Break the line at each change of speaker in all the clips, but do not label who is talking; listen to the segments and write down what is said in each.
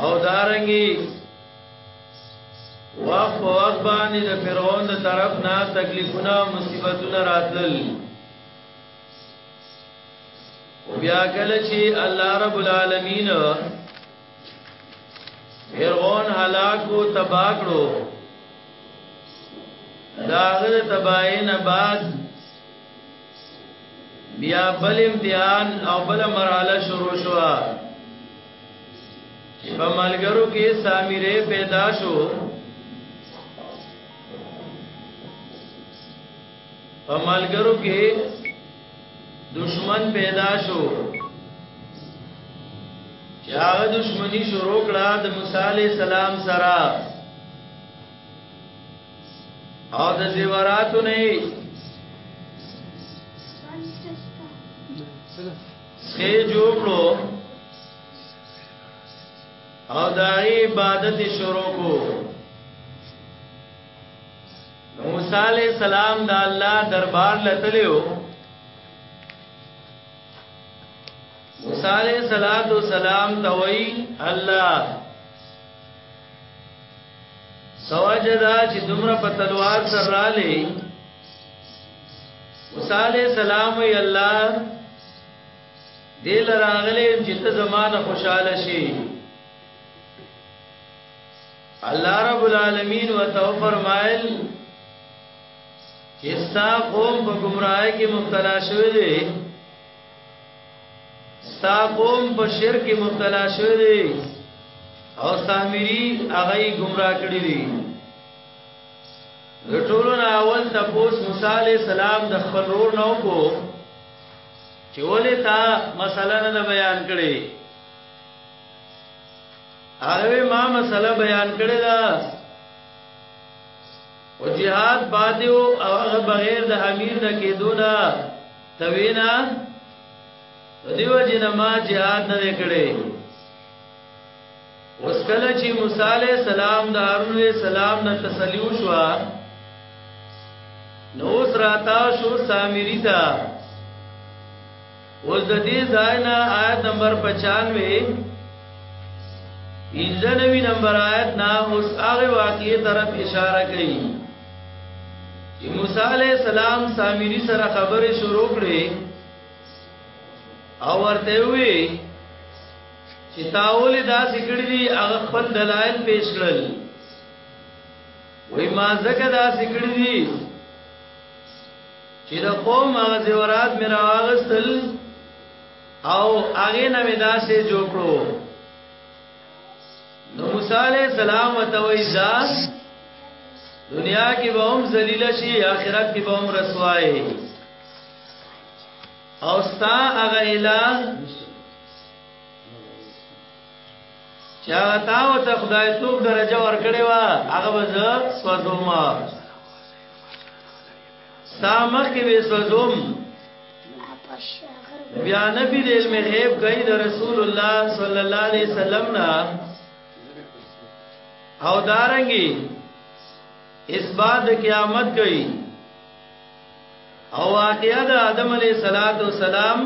او دارنګي واخ په واخ باندې د فرعون د طرف نه تکلیفونه مصیبتونه راتل او بیا کله چې الله رب العالمین فرعون هلاک او تباہ کړو داغه تباہی نه بعد بیا بل امتحان او بل مرحله شروع شو په ملګرو کې سامیره پیدا شو په ملګرو کې دشمن پیدا شو چې هغه دشمنی شروع کړه د موسی عليه السلام سره او د زیوراتو نه سخی جوړ کړو او د عبادت شروع کو موسی علیہ السلام د الله دربار لتلو موسی علیہ الصلوۃ والسلام توئی الله سواجدا چې دومره په تلوار سره رااله موسی علیہ السلام وی الله دل راغلی چې ته زمانه خوشاله شي الله رب العالمین وتو فرمایل چې ستا قوم په گمراهۍ کې مبتلا شوی دی ستا قوم په شرک مبتلا شوی دی او سامری هغه گمراه کړی دی د ټولو نه اول تپوس موسی علی السلام د خپل رور نو کو چې ولې تا مسله نه بیان کړي هغه ما مسله بیان کړی دا او جهاد بادیو او هغه بغیر د امیر نه کېدو نه توینا دیو جن ما جهاد نه کړي اوس کله چې موسی عليه السلام د هارون عليه السلام نه تسلیو شو نو اوس راتا شو سامری تا اوس د دې ځای نه آیت نمبر 95 انځنوي نمبر آیت نه اوس هغه واقعي طرف اشاره کوي چې موسی علی السلام سامری سره خبرې شروع کړې او ورته وی چې تاول دا ذکر دي هغه خپل دلایل پیش کړل وای ما زکه دا ذکر دي چې د قوم هغه زیورات مې راغستل او هغه نه مې دا سه جوړ کړو نو موسی علیہ السلام وتوي ځان دنیا کې به هم ذلیل شي آخرت کې به هم رسوای او ستا هغه اعلان چا تا او ته خدای څوک درجه ورکړې وا هغه به زه سوځوم ستا مخ کې وسوزوم بیا نبی د علم غیب کوي د رسول الله صلی الله علیه وسلم نه او دارنګي اثبات قیامت کوي او واقعا د آدم علیه صلوات و سلام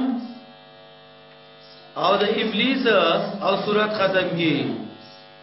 او د ابلیس او صورت ختم کی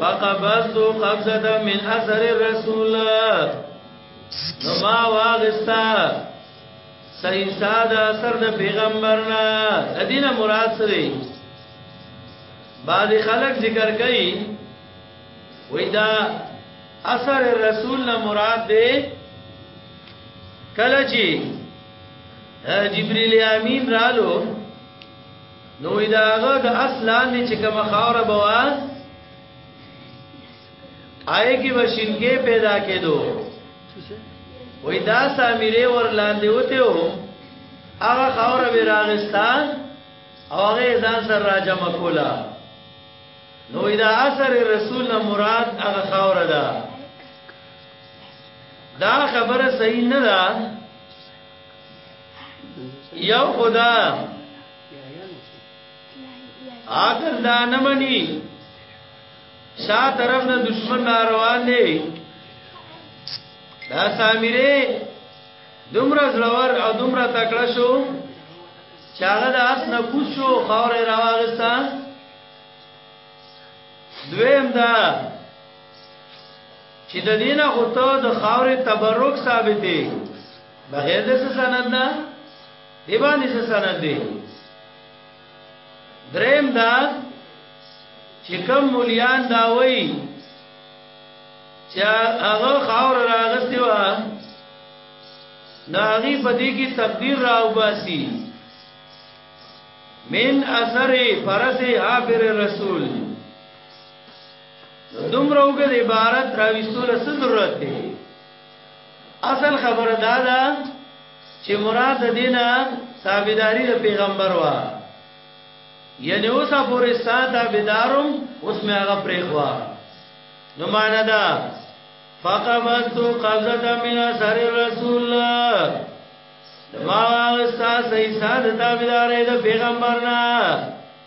فقبضت قبضه من اثر الرسول نو ما واغستا صحیح ساده اثر د پیغمبرنا ادینه مراد سره بعض خلک ذکر کوي وای دا اثر رسول نه مراد دی کله چې جبرئیل امین رالو نو دا هغه د اسلام چې کوم خاور بوا آئے کی وشنګې پیدا کېدو وې دا سامره ور لاندې وته او هغه خاور به راغستان او هغه ځان سره راجم کولا نو دا اثر رسول مراد هغه خاور ده دا خبره صحیح نه ده یو خدا عقل دا نه مني شا طرف نه دشمن روان دی دا سامره دومره زړور او دومره تکړه شو چې هغه د اس نه کوز شو خاورې راوغستا دویم دا چې د دینه خو ته د خاورې تبرک ثابتې بغیر د سند نه دی باندې سند دی دریم دا چې کوم مليان دا وایي چې هغه خاور راغستی و ناغي پدې کې تقدیر راو باسي من اثر فرس حافر رسول دومره وګړي عبارت راوستول څه ضرورت دی اصل خبره دا ده چې مراد د دینه تابعداري د پیغمبر وا یعنی اوس پورې ساته تابعدارم اوس مې هغه پرېخوا نو معنا دا فقبضت قبضه من اثر رسول الله ما واغستا سیسان تابدارې د پیغمبر نه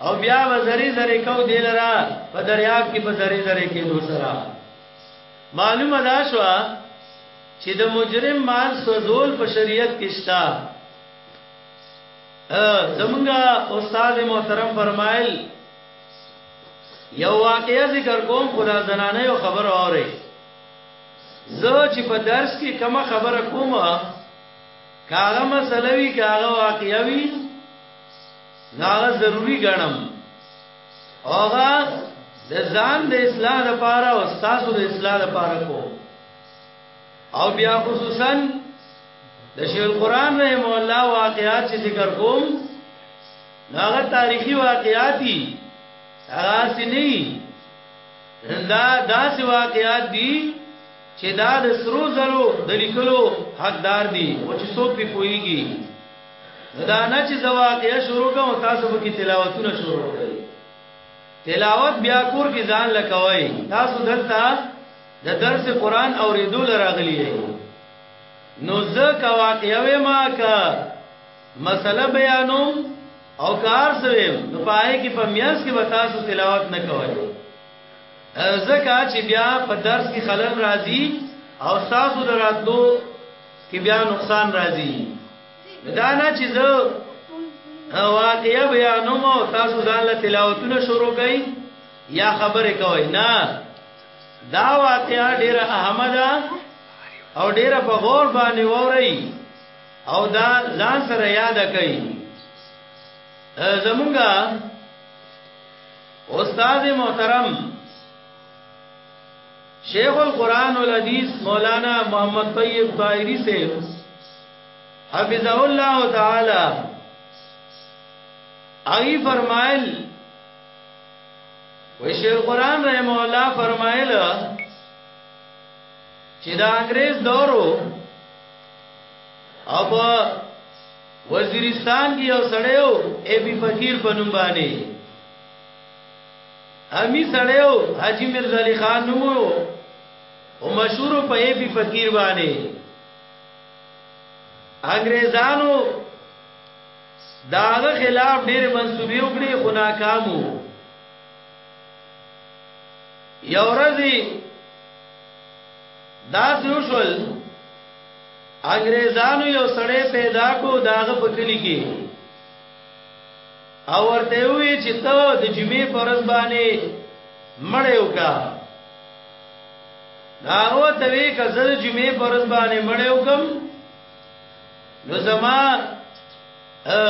او بیا به زری زری کو دی لرا په دریاب کې په زری زری کې دو سرا معلومه دا شو چې د مجرم مال سوزول په شریعت کې شتا زمونږه استاد محترم فرمایل یو واقعیا ذکر کوم خدا زنانه یو خبر اوري زه چې په درس کې کومه خبره کومه کاغه مسلوي کاغه واقعوي ناغه ضروری ګڼم اوغه د ځان د اصلاح لپاره او تاسو د اصلاح لپاره کو او بیا خصوصا د شیخ القران رحم الله واقعات چې ذکر کوم ناغه تاریخي واقعات دي هغه سني دا داس واقعات دي چې دا د سرو زرو د لیکلو حقدار دي او چې څوک په کویږي دا نه چې زواقیا شروع کوم تاسو به کی تلاوتونه شروع کړئ تلاوت بیا کور کې ځان لکوي تاسو دلته د درس قران او ریدو لراغلی یې نو زه کا واقعوي ما کا مسله بیانو او کار سره نو پای کې په میاس کې وتا سو تلاوت نه کوي زکه چې بیا په درس کې خلل راځي او تاسو دراتلو کې بیا نقصان راځي دا نه چې زه واقعیا بیانوم او تاسو ځان له تلاوتونه شروع کړئ یا خبرې کوئ نه دا واقعیا ډیره اهمه ده او ډیره په غور باندې وورئ او دا ځان سره یاد کړئ زمونږه استاد محترم شیخ القرآن والحدیث مولانا محمد طیب طائری سے حفظه الله تعالی اغي فرمایل وی شیخ القرآن رحم الله فرمایل چې دا انګريز دورو او وزیرستان کې یو سړیو ای بي فقیر په نوم باندې امی سړیو حاجی مرزا علی خان نومو او مشهور په ای پی فقیر باندې انګريزانو داغه خلاف ډېر منسوبي وکړي خو ناکامو یو ورځ دا سوشل انګريزانو یو سړی پیدا کو داغه په کلی کې او ورته وی چې ته د جمعې پر ورځ باندې مړې وکا دا هو ته وی که زه د جمعې پر ورځ باندې مړې وکم نو زما ا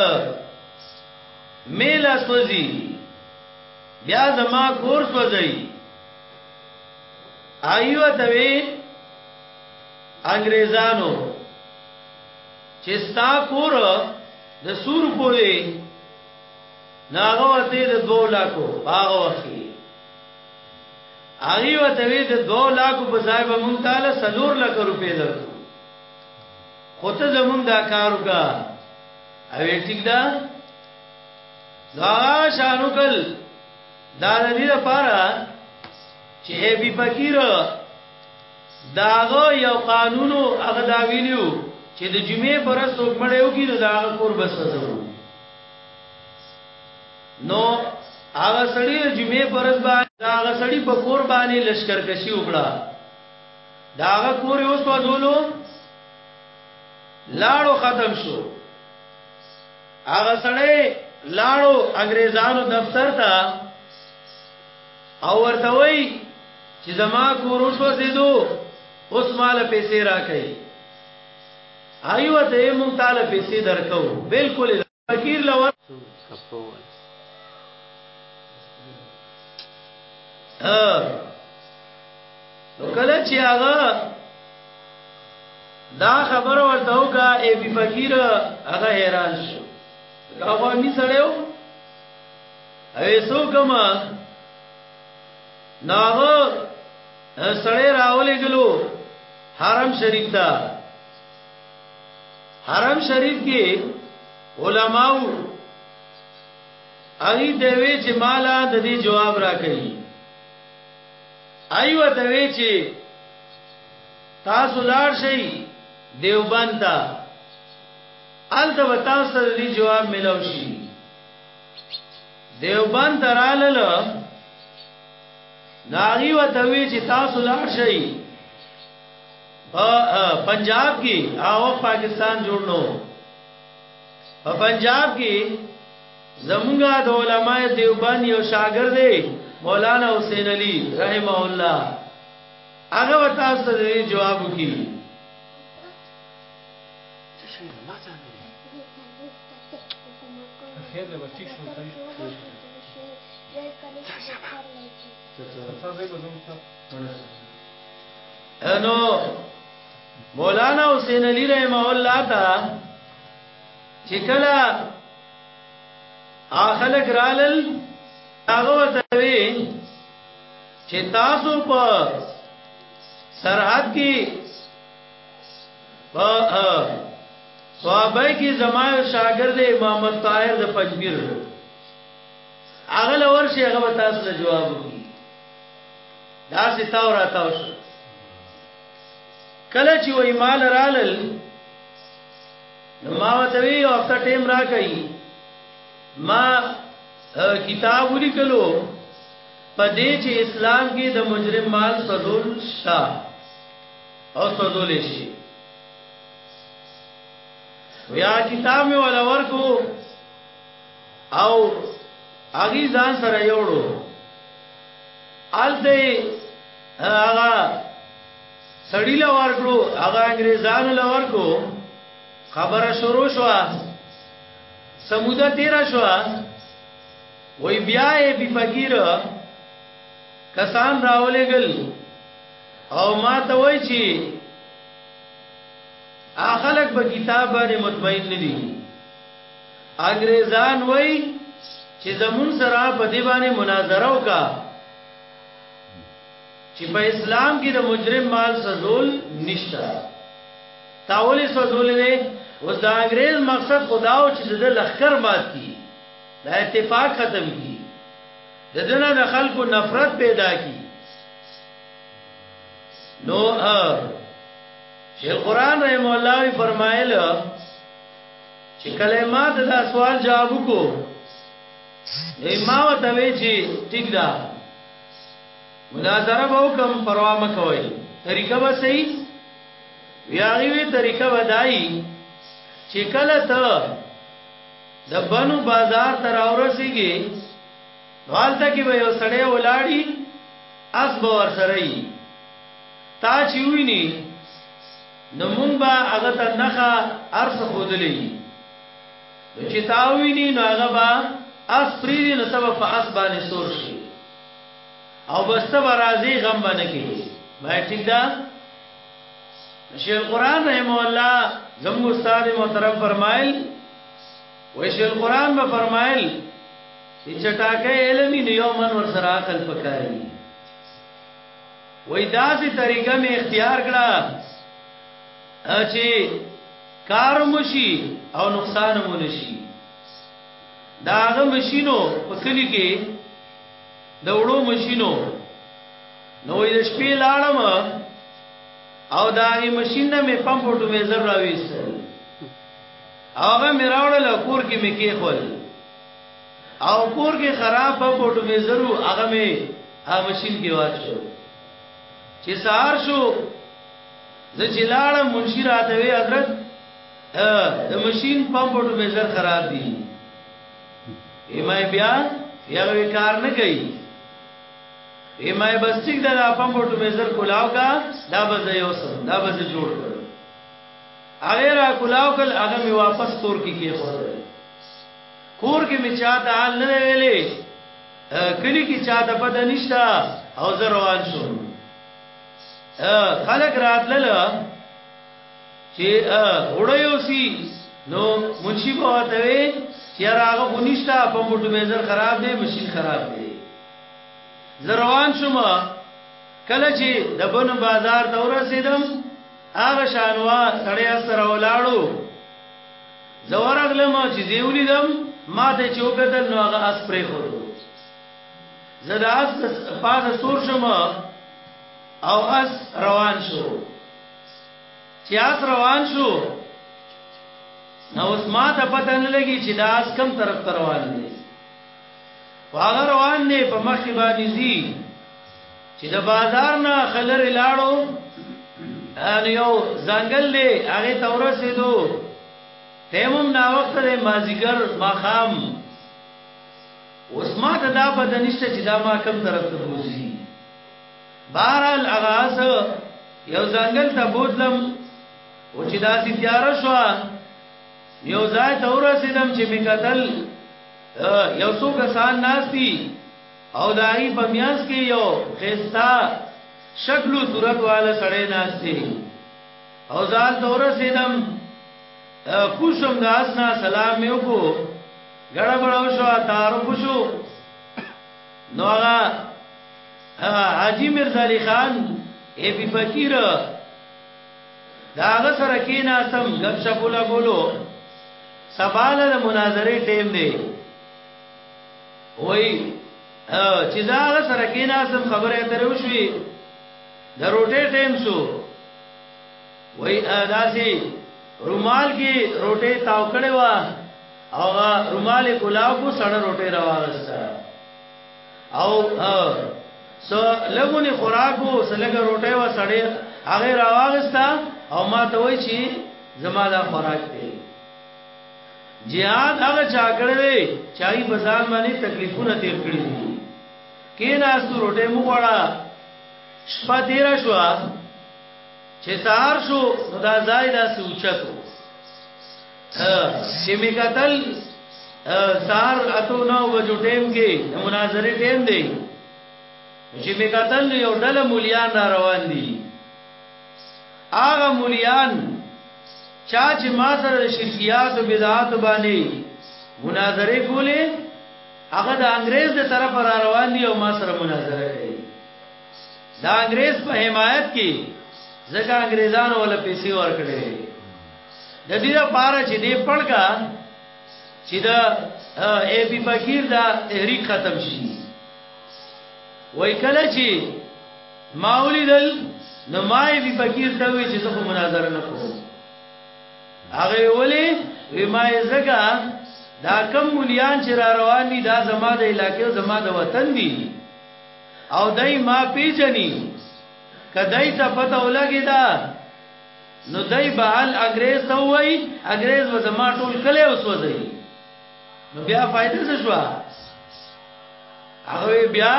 میلا سوزي بیا زما کور سوزي ایو ته وی انګريزانو چې ستا کور د سور پوری ناغه وته د 2 لاکو باغ وخی هغه وته وی د 2 لاکو په ځای به مونږ تعالی سلور لک روپې درکو خود زمون دا کار وکا او ټیک دا دا شانو کل دا دې لپاره چې بي فقیر د هغه یو قانون و، هغه دا ویلي و چې د جمعې پر ورځ څوک مړی وکړي نو د هغه کور به سوځوو. نو هغه سړی د جمعې پر ورځ باندې د هغه سړی په کور باندې لشکرکشي وکړه، د هغه کور یې وسوځولو، لاړو ختم شو. هغه سړی لاړو انګریزانو دفتر ته او ورته وای چې زما کور وسو زیدو اوس مال پیسې راکې ایو ته مونږ تعالی پیسې درکو بالکل فقیر لور نو کله چې هغه دا خبر ورته وکا ای بی فقیر هغه حیران شو هغه می سره ایسو کما ناغه سړی راولې ګلو حرم شریف ته حرم شریف کې علماو اغي دوی چې مالا د دې جواب راکړي ایو دوی چې تاسو لار شئ دیوبند ته ال د وتا سره دی جواب ملو شي دیوبند درالل ناغي وتوی چې تاسو لاړ شئ پنجاب کې او پاکستان جوړ نو په پنجاب کې زمونږه د علماء دیوبند یو شاګرد دی مولانا حسین علی رحمه الله هغه وتا سره جواب وکړي
خیر دی بچی شو ته
انو مولانا حسین علی رحمه الله تا چې کله اخلک رالل هغه وتوی چې تاسو په سرحد کې په صحابه کې زما یو شاګرد امام الطاهر د پنځپیر هغه لور شي هغه به تاسو ته جواب وکړي دا سي تاو را تاو شو کله چې وای مال رالل نو ما وته وی او ته ټیم را کوي ما کتاب ولیکلو په دې چې اسلام کې د مجرم مال سزول شاه او سزول شي ویا کتاب می ولا ورکو او اغي ځان سره یوړو الته هغه سړی لا ورکړو هغه انګريزانو لا ورکو خبره شروع شو سموده تیر شو وای بیا یې بي فقیر کسان راولېګل او ما ته وای چی اخلق به کتاب باندې مطمئن نه دي انګريزان وای چې زمون سره په دی باندې مناظره وکا چې په اسلام کې د مجرم مال سزول نشته تاولې سزول نه اوس دا انګريز مقصد خداو چې د لخر مات کی دا اتفاق ختم کی د دنیا د خلکو نفرت پیدا کی نو شیخ قران رحم الله فرمایل چې کلمات دا سوال جواب کو امام ته وی چې ټیک ده مناظره به کوم پروا مکوئ طریقه به صحیح ویاغي وی طریقه ودای چې کله ته د بنو بازار تر اورسیږي نو هلته کې به یو سړی ولاړی اس به ور سره یي تا چې ویني نو مونږ به هغه ته نخا ارس خودلې نو چې تا ویني نو هغه به اس پریری نو تبه په اس باندې سور شي او بس تبه راځي غم باندې کې بای ټیک ده شیخ القران رحم الله زموږ استاد محترم فرمایل ویش القرآن به فرمایل چې چټاکه علمي نه یو من ور سره عقل پکاري وای داسې طریقه می اختیار کړه چې کار مشي او نقصان مو نشي داغه مشینو په کلی کې د وړو مشینو نو د شپې لاړم او داغه مشین نه می پمپ ټو می زر راويست هغه مې راوړل او کور کې مې کېښول او کور کې خراب په پټو مې زرو هغه مې هغه ماشين کې واچو چې سهار شو زه چې لاړم منشي راته وی حضرت د ماشين پمپ پټو مې زر خراب دي ایمای بیا یغوی کار نه کوي ایمای بس ټیک دا پمپ پټو مې زر کولاو کا دا به یو سم دا به جوړ کړ هغه را کولاو کل هغه می واپس کور کې کې خو کور کې می چاته حال نه ویلې کلی کې چاته پته نشتا او زه روان شوم خلک راتلل چې وړیو سي نو منشي په وته وي چې راغه بنشتا په موټو میزر خراب دی ماشين خراب دی زروان شوم کله چې د بن بازار دورسیدم هغه شانوا سړی سره ولاړو زورغلم چې زیولی دم ما ته چې وکتل نو هغه اس پرې خور زه د اس پاسه سور شم او اس روان شو چې اس روان شو نو اوس ما ته پته نه لګي چې دا اس کم طرف روان دی هغه روان دی په مخ کې باندې زی چې د بازار نه خلر لاړو ان یو ځنګل دی هغه تورسه دو تیمم نا وخت دی مازیګر ماخام اوس ما ته دا پته نشته چې دا ما کم طرف ته بوزي بهرال اغاز یو ځنګل ته بوتلم او چې دا سي تیار شو یو ځای ته ورسېدم چې میکتل یو څو کسان ناستی او دای په میاس کې یو خستا شکل او صورت والا سړی ناستی او ځان تور سیدم خوشم داسنا سلام یو کو ګړه بړاو شو تعارف شو نو هغه حاجی مرزا علی خان ای بی فقیر دا غسر کې ناسم غب شپولا بولو سباله د مناظره ټیم دی وای چې دا غسر کې ناسم خبره درو شوې د روټه ټیم شو وای داسي رومال کې روټه تاو کړي وا او رومال کولاو کو سړه روټه راوړسته او س لګونی خوراکو سلګ روټه و سړې هغه راواغستا او ما ته وای چی زما دا خوراک دی جهاد هغه چا کړی دی چای بازار باندې تکلیفونه تیر کړی دي کینا اس روټه مو وړا شپه تیر شو چې سهار شو نو دا ځای دا سوچتو چې می قتل سار اتو نو بجو ټیم کې مناظره ټیم دی چې می قتل یو ډله مليان را روان دي هغه مليان چا چې ما سره شرکیات او بدعات باندې مناظره کولې هغه د انګريز د طرف را روان دي او ما سره مناظره کوي دا انګريز په حمایت کې ځکه انګريزانو ول پیسې ورکړي د دې لپاره چې دې پړګه چې دا اے بي فقیر دا تحریک ختم شي وای کله چې ماولی دل نو ما اے بي فقیر ته وی چې زه مناظره نه کوم هغه ولی وی ما زګه دا کم مليان چې را روان دي دا زما د علاقې زما د وطن دي او دای ما پیجنی کدای ته پته ولګی دا نو دای به هل انګريز ته وای انګريز و زما ټول کله اوس وځي نو بیا فائدې څه شو هغه بیا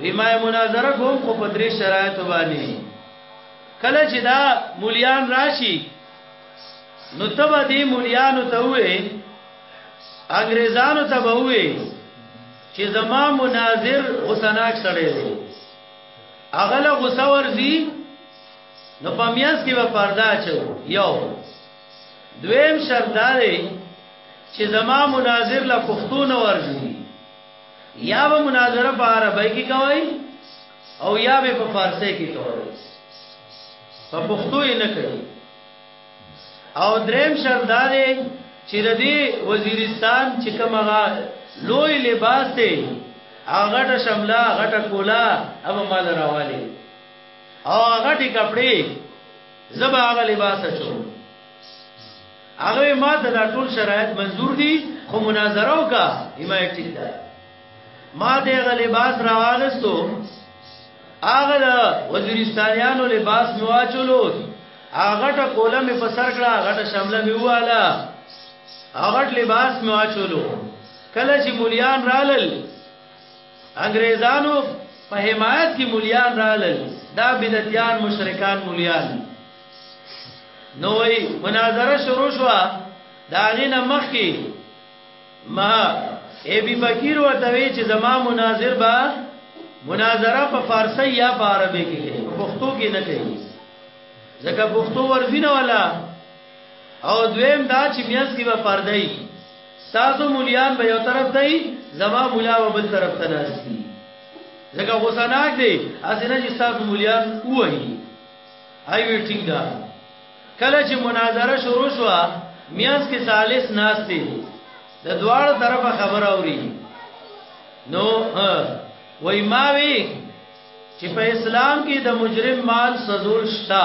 ویما مناظره کوم خو په درې شرایط باندې کله چې دا مولیان راشي نو تبا دې مولیانو ته وې انګريزانو ته وې چې زما مناظر حسناک سره دی اغله غوسه ورزي نو په میاس کې به پرده اچو یو دویم شرط دا دی چې زما مناظر له پښتو نه ورځي یا به مناظره په عربی کې کوي او یا به په فارسی کې کوي په پښتو یې نه کوي او دریم شرط دا دی چې د دې وزیرستان چې کومه لوی لباس دی هغه غټه شمله غټه کولا هغه مال راوالي او غټي کپڑے زبا هغه لباس چو هغه ما ته دا ټول شرایط منظور دي خو مناظره وکا ایمه ټیک ده ما دې هغه لباس راوغستو هغه د وزیرستانیانو لباس مې واچولو هغه ټه کوله مې په سر کړه هغه ټه شمله مې واله هغه لباس مې واچولو کله چې مليان رالل انګریزانو په حمایت کې مولیان رالل دا بدعتیان مشرکان مولیان نوې مناظره شروع شو دا غینه مخ کې ما ای بی فقیر ورته وی چې زما مناظر با مناظره په فارسی یا په عربي کې په پښتو کې نه کوي ځکه پښتو ورزینه والا او دویم دا چې میاس کې به پردای تاسو مولیان به یو طرف دی زما مولا به بل طرف ته ناشتي ځکه غوسناک دی اسنه چې تاسو مولیان وایي هاي ویټینګ دا کله چې مناظره شروع شو میاس کې سالس ناشتي د دواړو طرفه خبر اوري نو وای ما وی چې په اسلام کې د مجرم مال سزول شتا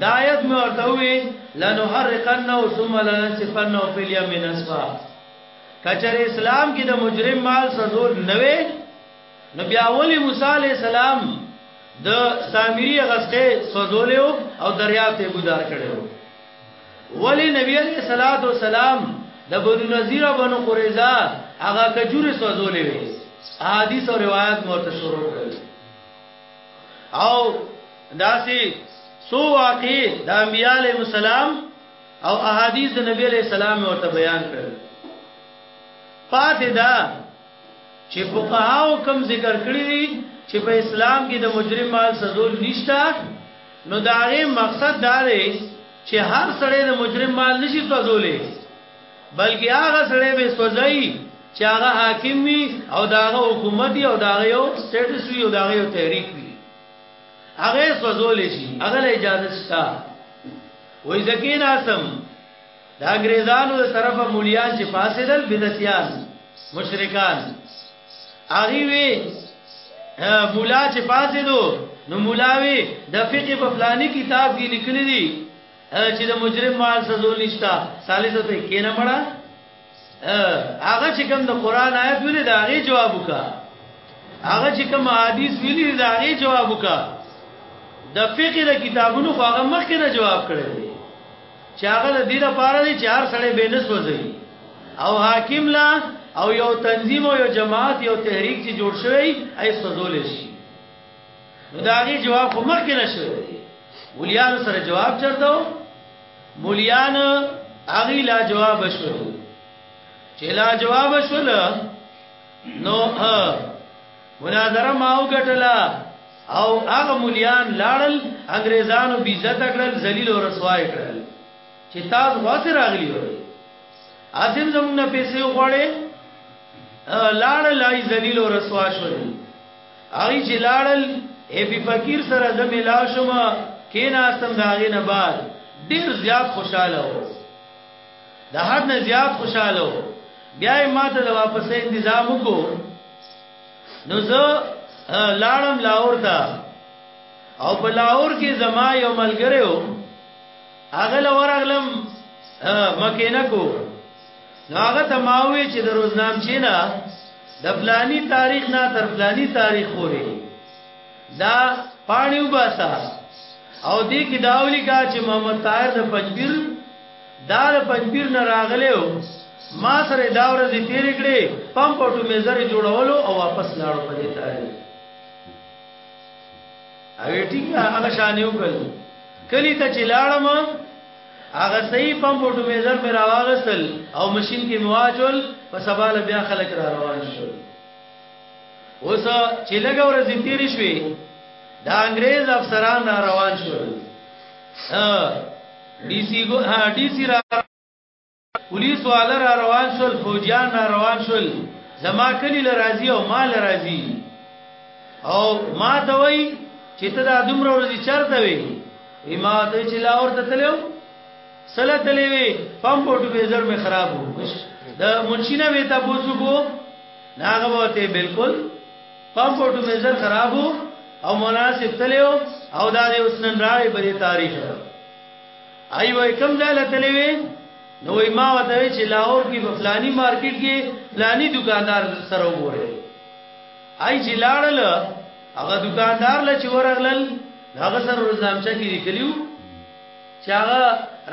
دا آیت مې ورته ووی لنحرقنه ثم لننسفنه فی الیم نسفا کچر اسلام کې د مجرم مال سزور نه وي نو بیا ولی موسی علی السلام د سامری غسقه سوزولیو او دریاب ته ګدار کړو ولی نبی علیہ الصلات والسلام د بنو نذیر او بنو قریظه هغه کجوره سوزولې وي احادیث او روایت مرته شروع کړل او داسي سو واقع د انبیاء علیهم السلام او احادیث د نبی علیہ السلام ورته بیان کړل پاتې دا چې فقهاو کم ذکر کړی دي چې په اسلام کې د مجرم مال سزول نشتا نو دا غي مقصد دا دی چې هر سړی د مجرم مال نشي سزولې بلکې هغه سړی به سوځي چې هغه حاکم وي او داغه حکومت او داغه یو سټیټس وي او داغه یو تحریک وي هغه سوځول شي هغه له اجازه شته وای زکین اسم دا انګريزانو له طرفه مولیان چې فاسدل بدعتيان مشرکان هغه وی مولا چې فاسدو نو مولاوی د فقه په فلاني کتاب کې لیکلي دي چې د مجرم مال سزول نشتا ثالثه ته کینه مړه هغه چې کوم د قران آیت ویل دا غي جواب وکا هغه چې کوم حدیث ویل دا غي جواب وکا د فقه د کتابونو خو هغه مخکې نه جواب کړی دی چې هغه د دې لپاره دی چې هر سړی به نس وځي او حاکم لا او یو تنظیم او یو جماعت یو تحریک چې جوړ شوی ای سوزول شي نو دا غي جواب خو مخ کې نشو مولیان سره جواب چرته مولیان اغي لا جواب شو چې لا جواب شو نو مناظره ما وګټلا او هغه مولیان لاړل انګريزانو بي عزت کړل ذلیل او رسوا کړل چې تاسو واسه راغلی و اځم زمونږ نه پیسې وغواړي لاړ لای ذلیل او رسوا شول هغه چې لاړل هپی فقیر سره زه ملاو شوم کیناستم دا غي نه بعد ډیر زیات خوشاله و د هر نه زیات خوشاله و بیا یې ماته د واپسې انتظام وکړو نو زه لاړم لاور ته او په لاور کې زما یو ملګری و هغه لورغلم مکینه کو نو هغه ته ماوي چې د روزنام چې نه د فلانی تاریخ نه تر فلانی تاریخ پورې دا پانی وباسا او دې کې داولی کا چې محمد طاهر د پنځبیر دا د پنځبیر نه راغلی او ما سره دا ورځ تیر کړې پمپ او میزر جوړولو او واپس لاړو په دې تاریخ اوی ټیک هغه شان یو کړ کلی ته چې لاړم هغه صحیح پمپ او ټومیزر مې راواغستل او ماشین کې مې واچول په سبا له بیا خلک را روان شول اوس چې لږ ورځې تیرې شوې د انګريز افسران را روان شول ها ډي سي ګو ها ډي سي را پولیس والا را روان شول فوجیان را روان شول زما کلی لرازی او ما لرازی او ما ته وای چې ته دا دومره ورځې چرته وې ما ته چې لا ورته تلو سلا تلې وې پم پټو به زر مې خراب وو دا منشینه وې تا پوسو کو ناغه وته بالکل پم پټو به زر خراب وو او مناسب تلو او دا دې اوسنن راړې بری تاریخ ای وای کم ځای له تلې وې نو وای ما وته چې لاهور کې په فلاني مارکیټ کې فلاني دکاندار سره وګورې ای چې لاړل هغه دکاندار له چې ورغلل هغه سره روزنامچه کې لیکلیو چې هغه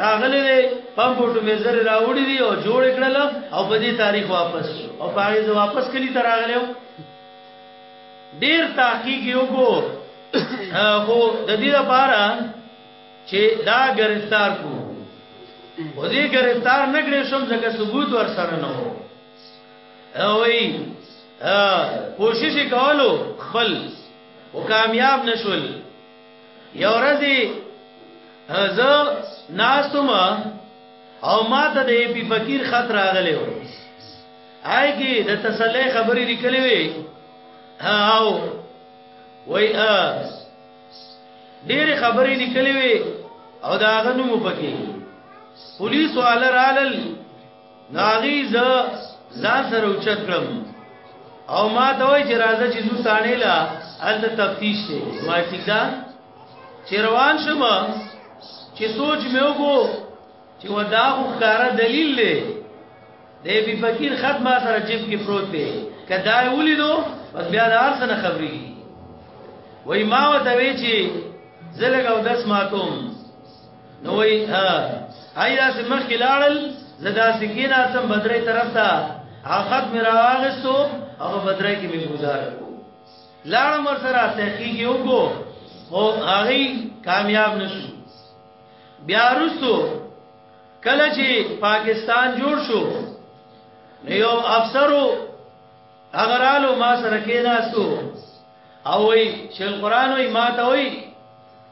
راغلي دي پمپوټو مې زر راوړي دي او جوړ کړل او په دې تاریخ واپس او په هغه ځو واپس کلی تر راغلو ډیر تحقیق یو کو خو د دې لپاره چې دا گرفتار کو او دې گرفتار نکړې شم ځکه ثبوت ور سره نه وو اوې کوشش کولو خپل او کامیاب نشول یو ورځ زه ناستم او ما ته د پی فقیر خط راغلی و آی کی د تسلی خبرې لیکلې وي او وای ډېر خبرې لیکلې وي او دا غنو مو پکې پولیس والا رالل ناغي ز ځان سره اوچت کړم او ما ته وای چې راځه چې زو تانه لا ال تفتیش ته ما ټیک دا چې روان شم چې سوچ مې وګو چې ودا خو کار دلیل لري دی بی فقیر خط ما سره جیب کې پروت دی کدا ولیدو بس بیا د هر څه خبري وای ما وته وی چې زلګو دس ما کوم نو وای ها آیا سمخ کې لاړل زدا سکینا سم بدرې طرف ته حقت مې راغستو او بدرې کې مې گزار کو لاړ مر سره تحقیق یو کو او هغه کامیاب نشو بیا رسو کله چې پاکستان جوړ شو نو یو افسرو اغرالو ما سره کېناستو او وی چې القرآن وی ما ته وی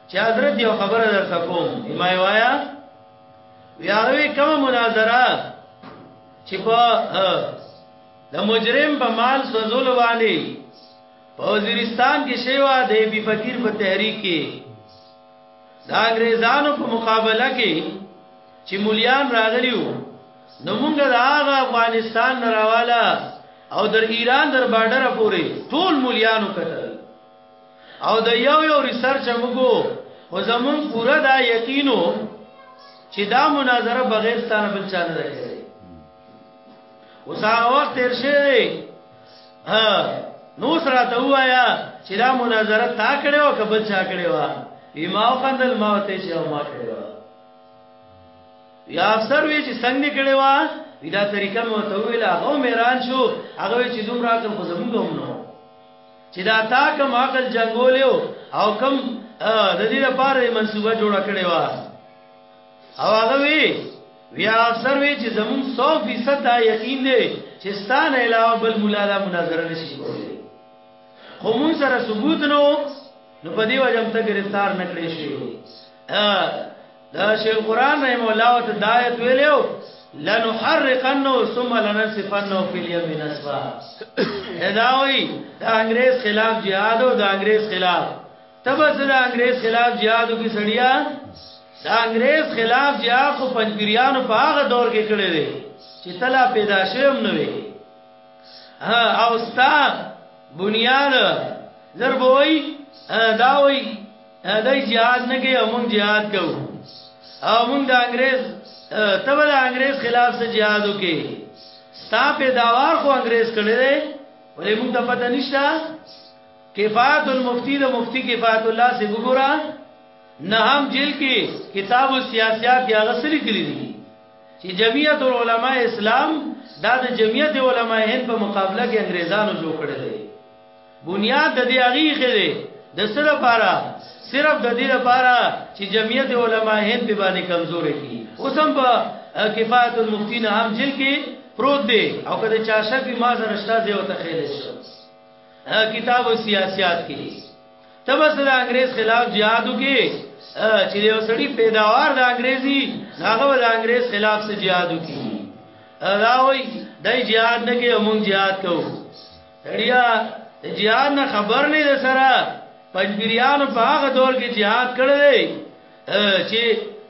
چې حضرت یو خبره در تکوم ما یې وایا ویاروی کوم مناظره چې په د مجرم په مال سوزول باندې په وزیرستان کې شیوا دی بی فقیر په تحریک کې دا انګريزانو په مقابله کې چې مليان راغلیو نو موږ د هغه افغانستان نه راواله او در ایران در بارډر پورې ټول مليانو کتل او د یو یو ریسرچ موږ او زمون پورا دا یقینو چې دا مناظره بغیر ستانه بل چا نه راځي اوس هغه وخت تیر شوی ها نو سره ته وایا چې دا مناظره تا کړې او کبل چا کړې وا ما خندل ما ته چې ما کړې وا یا افسر وی چې څنګه کړې وا دا طریقه مو ته ویل هغه میران شو هغه چې دوم راکم خو زموږ هم نو چې دا تا کوم عقل جنگولیو او کوم د دې لپاره منصوبه جوړه کړې وا او هغه وی بیا اکثر وی چې زمون 100% دا یقین دی چې ستانه علاوه بل مولا دا مناظره نشي کولی خو مون سره ثبوت نو نو په دې وجه ته گرفتار نکړې شي دا شیخ قران رحم الله او ته دایت ویلو لنحرقنه ثم لننسفنه في اليم نسفا ادا وی دا انګريز خلاف jihad او دا انګريز خلاف ته بس د انګريز خلاف جهاد وکي سړیا د انګريز خلاف جهاد خو پنځپیرانو په هغه دور کې کړی دی چې تلا پیدا شوم نه وي ها او ستا بنیاد ضربوي دا وي دای جهاد نه کوي او مونږ جهاد کوو او مونږ د انګريز ته د انګريز خلاف سره جهاد وکي ستا پیداوار خو انګريز کړی دی ولې مونږ ته پته نشته کفایت المفتی د مفتی کفایت الله سی وګورا نه هم جیل کې کتاب السیاسیات یا غسل کړی دي چې جمعیت العلماء اسلام دا د جمعیت علماء هند په مقابله کې انګريزانو جوړ کړی دی بنیاد د دې هغه کې دی د سره لپاره صرف د دې لپاره چې جمعیت علماء هند په باندې کمزورې کی اوس هم په کفایت المفتی نه هم جیل کې پروت دی او کله چا شک ما سره شته زه وته خېل شم کتاب السیاسیات کې ته بس د انګريز خلاف jihad وکي چې یو سړی پیداوار د انګريزي هغه د انګريز خلاف سره jihad وکي دا وای دای jihad نه کې موږ jihad کوو اړیا jihad نه خبر نه ده سره پنځبریان په هغه دور کې jihad کړل چې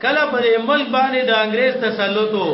کله په ملک باندې د انګريز تسلط وو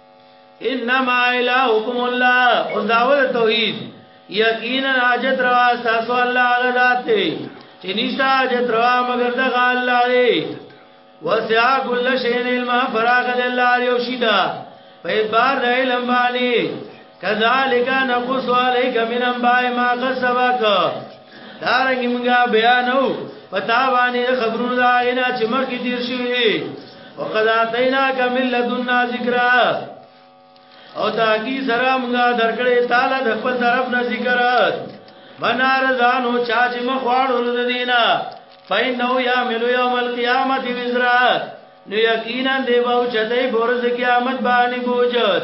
انما الهکم الله او داول توحید یقینا حاجت روا تاسو الله هغه ذات دی چې نشته حاجت روا مگر د الله دی وسع کل شین علم فراغ لله یوشیدا په اعتبار د علم باندې کذالک نقص علیک من انباء ما غسبک دارنګ موږ بیانو پتا باندې خبرونه دا غنا چې مخکې تیر شوی وقد اتینا کمل لدنا ذکر او تاکی سره موږ درکړې تعالی د خپل طرف نه ذکر منار زانو چا چې مخواړو د دینه فینو یا ملو یوم القیامت وزرات نو یقینا دی باو چته بورز قیامت باندې بوجت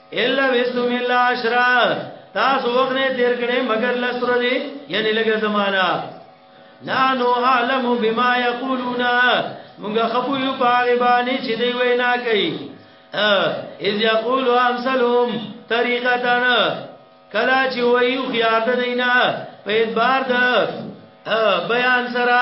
الا بسم الله عشرا تاسو وخت نه تیر کړي مگر لسر دي یعنی لګه زمانہ نانو عالم بما یقولون موږ خپو یو پاره باندې چې دی وینا کوي اذ یقول امثلهم طریقتان کلا چې وایو خیار دینا په اعتبار د بیان سره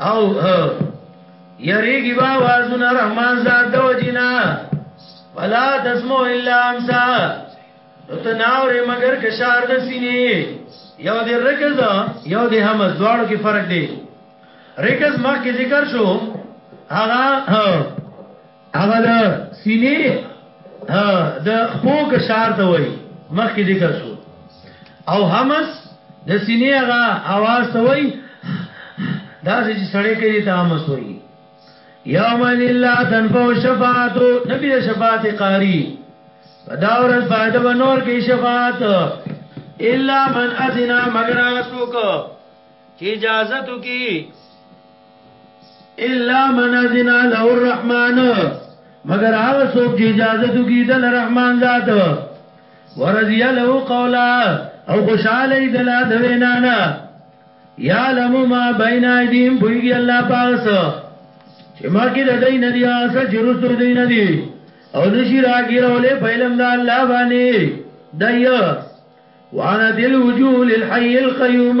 او یریږي با وازونه رحمان ذات د وجنا ولا تسمو الا امسا ته ناوره مگر کشار د سینې یو د رکز یو د همز دواړو کې فرق دی رکز مخکې ذکر شو هغه هغه د سینې د خپو کشار ته وایي مخکې ذکر شو او همس د سینې هغه आवाज ته وایي دا چې سړی کوي ته همس وایي یوم لله تنفع الشفاعت نبی شفاعت قاری دا ورځ فائدہ ونور کې شفاعت الا من اذنا مگر اسوک چې اجازه تو کی الا من اذن له الرحمن مگر هغه څوک چې اجازه تو کی دل رحمان ذات ورضی له قولا او خوشاله دل د وینانا یا لم ما بین ایدیم بوګی الله پاس چې ما کې د دین دی اس چې رسو دین دی او نشی راګیرولې په علم د الله باندې دایو وانا دل وجوه للحي القيوم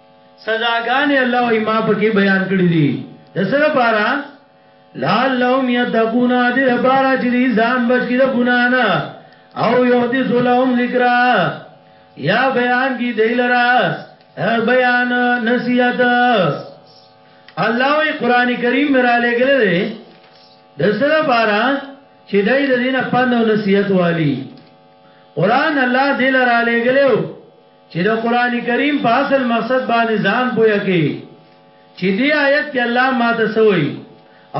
سزاګانې الله وایي ما پکې بیان کړې دي د څه لپاره لعلهم یتقون دې لپاره چې دې ځان بچ کړي د ګنا نه او یحدث لهم ذکرا یا بیان کی دی لرا بیان نصیحت الله وی قران کریم میرا لګل دی د سره بارا چې دای د دینه پند او نصیحت والی قران الله دل را لګلو چې د قران کریم په اصل مقصد باندې ځان پوهه کې چې دی آیت کې الله ماته سوی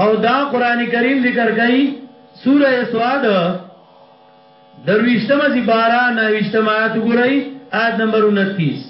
او دا قران کریم ذکر کوي سوره سواد درويشتمه سي 12 نويشتمه آیت ګورئ آیت نمبر 29 Thank you.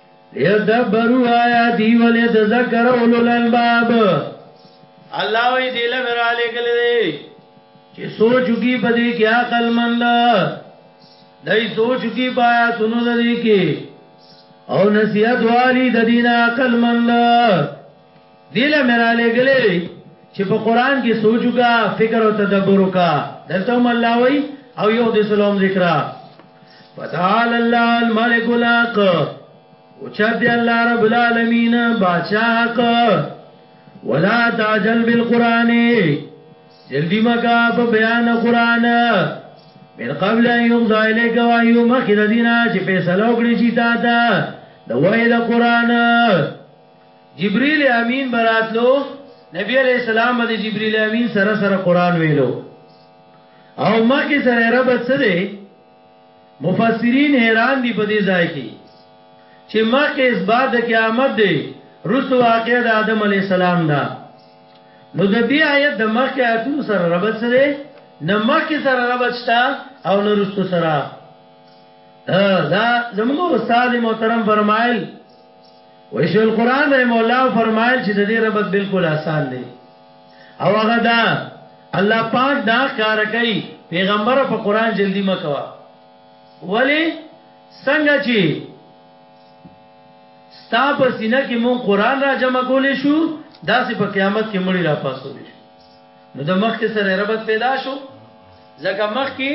یدبرو آیا دی ولی تذکر اولو الالباب الله وی دی لمر علی گل دی چه سوچو کی پدی کی عقل مند دی سوچو کی پایا تنو دی کی او نصیحت والی د دین عقل مند دی له مې را لېږلی چې په قرآن کې سوچ وکا فکر او تدبر وکا دلته هم الله وای او یو دې سلام ذکر فتعال الله الملك الحق او چت دی الله رب العالمین بادشاہ حق ولا تعجل بالقران جلدی مکا په بیان قران من قبل ان يغضى اليك وحي مخددنا چې فیصله وکړي چې تا ته د وحي د قران جبريل امين براتلو نبی علیہ السلام د جبريل امين سره سره قران ویلو او مکه سره ربط څه دی مفسرین حیران دي په دې ځای کې چې مکه اس بعد قیامت دی رسو واقع د آدم علی السلام دا نو د دې آیت د مکه آیتونو سره ربط څه دی نه مکه سره ربط شته او نه رسو سره دا زموږ استاد محترم فرمایل ویسع القرآن رحمه الله فرمایل چې د دې ربط بالکل آسان دی او هغه دا الله پاک دا کار کوي پیغمبر په قرآن جلدی مکوا ولی څنګه چې ستا په سینه کې مون قرآن را جمع کولې شو داسې په قیامت کې مړی را پاسولې شو نو د مخ کې سره ربط پیدا شو ځکه مخ کې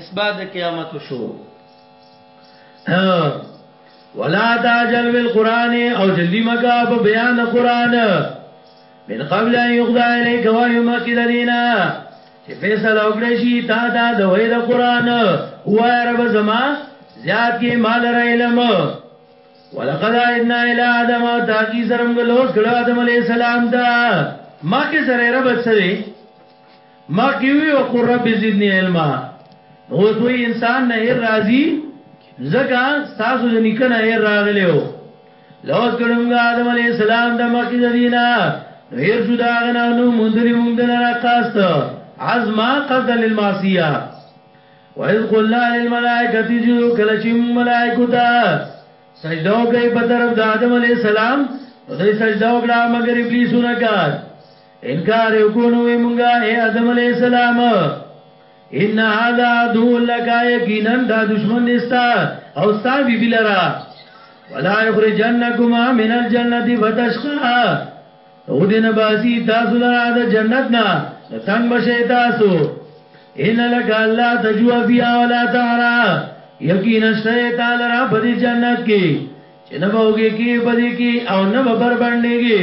اثبات د قیامت شو ولا تعجل بالقران او جلدی مکا په بیان قران من قبل ان يقضى اليك وحي مکه دینا چې فیصله وکړي شي تا دا د وحي د قران هو رب زما زیات کې مال را علم ولقد ادنا الى ادم او تاکي سرم ګلوس کړه ادم عليه السلام ته ما کې سره رب سره مخکې وي وقل رب زدني علما نو اوس وایي انسان نه هیر راځي ځکه ستاسو د نیکه نه هیر راغلی و لوس کړو موږ آدم علی السلام د مخکې د دینه نو هیر شو دا غنه نو مونږلی مونږ د لره قصد عزم قصد للمعصیه وَإِذْ قُلْنَا لِلْمَلَائِكَةِ اسْجُدُوا کله چې موږ ملائکو ته سجده وکړې په طرف د آدم علی السلام دوی سجده وکړه مګر ابلیسونه کار انکار یې وکړو نو وی مونږه ای آدم علیه السلام ان هذا عدو لک یقینا دا دشمن دی ستا او ستا بی بی لرا ولا یخرجنکما من الجنه فتشقا او دین باسی تاسو لرا د جنت نه تنگ بشی تاسو ان لک الله تجوا فیا ولا تعرا یقینا شته تعالی را په جنت کې چې نه بوګي کې پدې کې او نه ببر باندېږي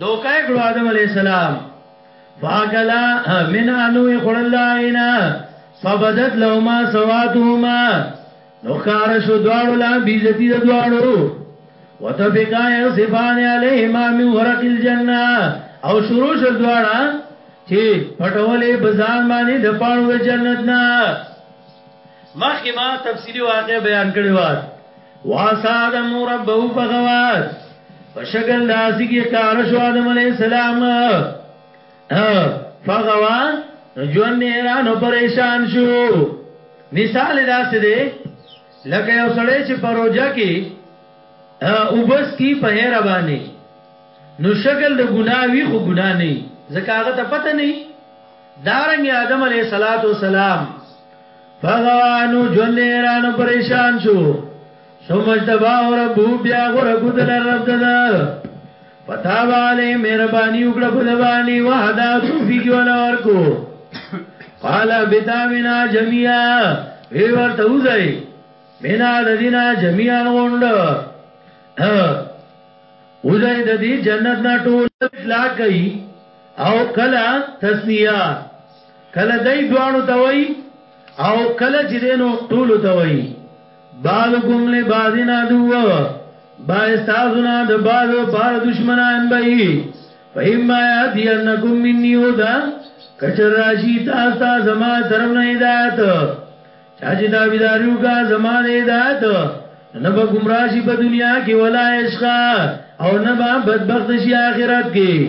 دوکه یې کړو آدم علیه السلام فاکلا منها نو یې خوړل د هغې نه فبدت لهما سواتهما نو ښکاره شو دواړو له بېزتي د دواړو وطفقا یغصفان علیهما من ورق الجنه او شروع شول دواړه چې پټولې بزان باندې د پاڼو د جنت نه مخکې ما تفصیلی واقع بیان کړی و واسا آدم ربه فغوات په شکل داسې کې کار شو آدم علی السلام فغوا ژوند حیران او پریشان شو مثال داسې دی لکه یو سړی چې پروژه کې وبس کی په هر باندې نو شکل د ګناوی خو ګنا نه زکاغه ته پته نه دارنګ آدم علیه الصلاۃ والسلام فغوانو جوند ایرانو پریشان شو سمج دبا او ربو بیا غره کدل رب ددا پتا بالی مهربانی وکړه په دبانی وحدا توفیق ولا ورکو قال بتا منا جميعا وی ورته وځي منا د دینا جميعا غوند وځي د دې جنت نه ټول اطلاق کوي او کلا تسنیه کله دای دواړو ته وای او کله چې دینو ټولو ته وای بالکم له بادینا دوه با استازنا د باز بار دشمنان به فإما يأتينكم مني هدى کچر راشی تاستا زما طرف نه هدایت چاچی داویداریو کا زما نه هدایت نبا گمراشی په دنیا کې ولا عشق او نبا بدبخت شي آخرت کې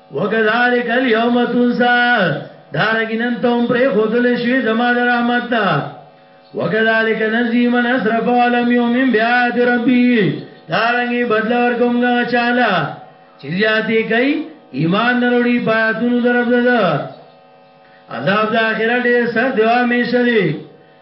وکذالک اليوم تنسا دارنګ نن ته هم پرې خودل شي زما د رحمت نه وکذالک نزي من اسرف ولم يؤمن بآيات ربي دارنګ بدل ورکوم غا چاله چې زیاتې کوي ایمان نروړي پاتونو درب ده عذاب د اخرت ډېر سخت دی او همیشه دی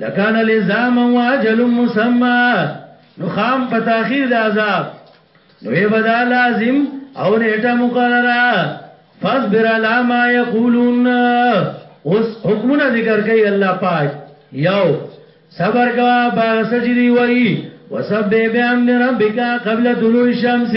لکان لزاما و اجل مسمى نو خام په تاخير د عذاب نو یې بدا لازم او نیټه مقرره فاصبر على ما يقولون اوس حکمونه ذکر کوي الله پاک یو صبر کوا باغ سجدي وای وسبح بحمد ربک قبل طلوع الشمس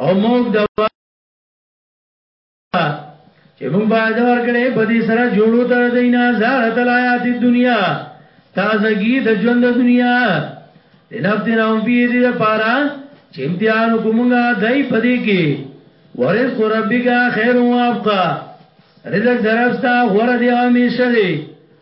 او موږ دا چې موږ باید ورکړې په دې سره جوړو ته دینا زار تلایات دنیا تازگی د ژوند د دنیا لنفت نوم پی دې لپاره چې امتحان کومګه دای په دې کې ورزق ربک خیر و ابقا رزق درستا غره دی همیشه دی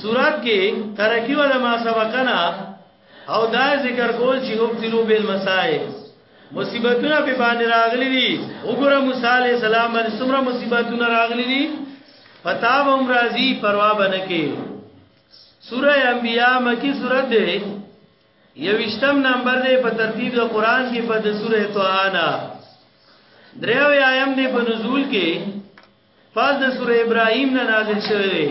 سورات کې ترقی ولا ما سبقنا او دا ذکر کول چې او تیرو بیل مسای مصیبتونه په باندې راغلي دي وګوره موسی عليه السلام باندې څومره مصیبتونه راغلي دي پتا به هم راضي پروا بنه کې سوره انبیاء مکی سورت ده یوشتم نمبر ده په ترتیب د قران کې په د سوره توحانا دریو آیم دی په نزول کې پس د سوره ابراهيم نه نازل شوی دی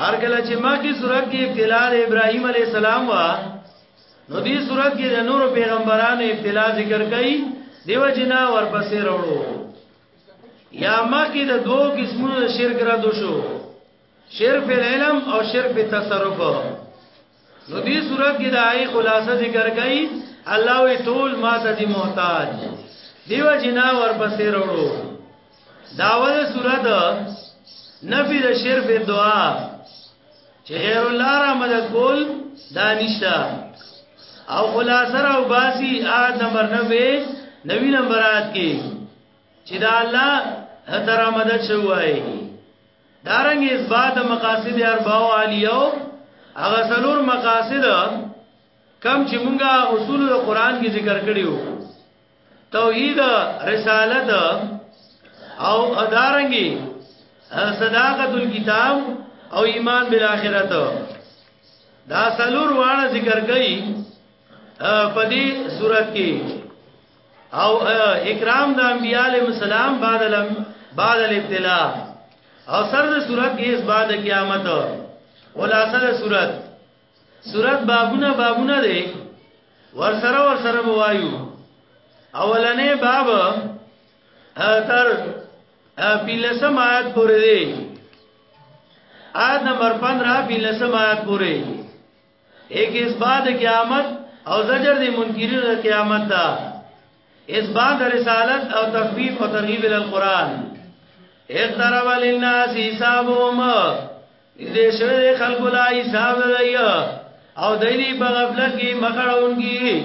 هر کله چې مکه سورت کې ابتلا د ابراهيم عليه السلام وا نو دې سورت کې د نور پیغمبرانو ابتلا ذکر کړي دیو جنا ورپسې وروړو یا مکه د دوه قسمونو شرک را دو شو شرک العلم او شرک تصرف نو دې صورت کې د آی خلاصه ذکر کړي الله وی ټول ما ته دي محتاج دیو جنا ورپسې وروړو داوود صورت نفی د شرف دعا چې غیر الله را مدد کول دانشتا او خلاصه را وباسي آد نمبر 90 نوی نمبر آد کې چې دا الله تر مدد شوی دارنګ اثبات مقاصد اربعو عالیو هغه څلور مقاصد کم چې مونږه اصول د قران کې ذکر کړیو توحید رسالت او ادارنګي صداقت الكتاب او ایمان بالآخرت دا څلور واړه ذکر کړي په دې صورت کې او اکرام د انبیاء علیهم السلام بعد لم بعد الابتلاء او سر د صورت کې اس بعد قیامت خلاصه د صورت صورت بابونه بابونه دی ور سره ور سره وایو اولنې باب تر پیلسم آیات پورې دی آیت نمبر 15 پیلسم آیات پورې ایک اثبات قیامت او زجر دی منکرین د قیامت دا اثبات رسالت او تخفیف او ترغیب ال القران اقترب للناس حسابهم دې شوه خلق لا حساب دی او دایلی په غفلت کې مخړونګي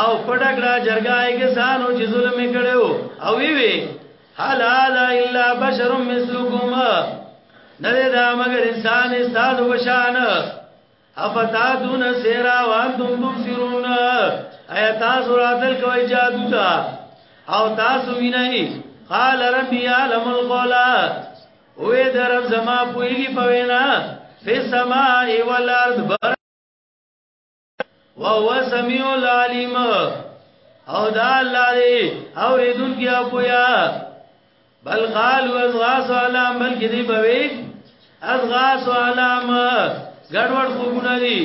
او پټه کړه جرګه یې کسانو چې ظلم یې کړو او وی وی هل هذا الا بشر مثلكم نه دا مگر انسان استاد وشان افتا دون سیرا وانتم تبصرون ایا تاسو راتل کوي جادو تا او تاسو وینئ قال ربي علم القول وې درب زما پويږي پوینا فی سماء والارض بر وهو سميع العليم او دا الله دی او ردون کیا پویا بل قال وزغاس علام بلکې دی بوي ازغاس علام ګډوډ خوبونه دي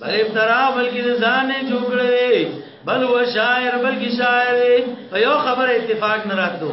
بل افترا بلکې ځان نه جوړړې بل و شاعر بلکې شاعر په یو خبره اتفاق نه راتلو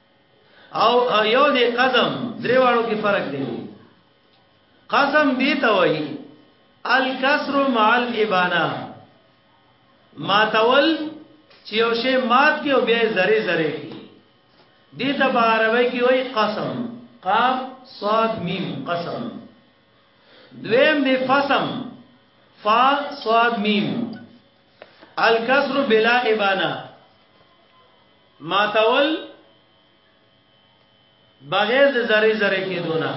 او یو دی قسم دریوانو کې فرق دی قسم دی ته وایي الکسر مع الابانا ما تول چې یو شی مات کې او بیا زری زری دي ته په عربی کې وایي قسم قاف صاد میم قسم دویم دی فسم فا صاد میم الکسر بلا ابانا ماتول بغیر د ذره ذره کېدو نه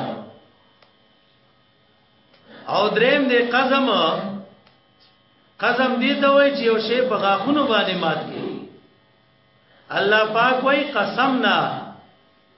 او دریم د قزم قزم دې ته وای چې یو شی په غاخونو باندې مات کی الله پاک وای قسم نه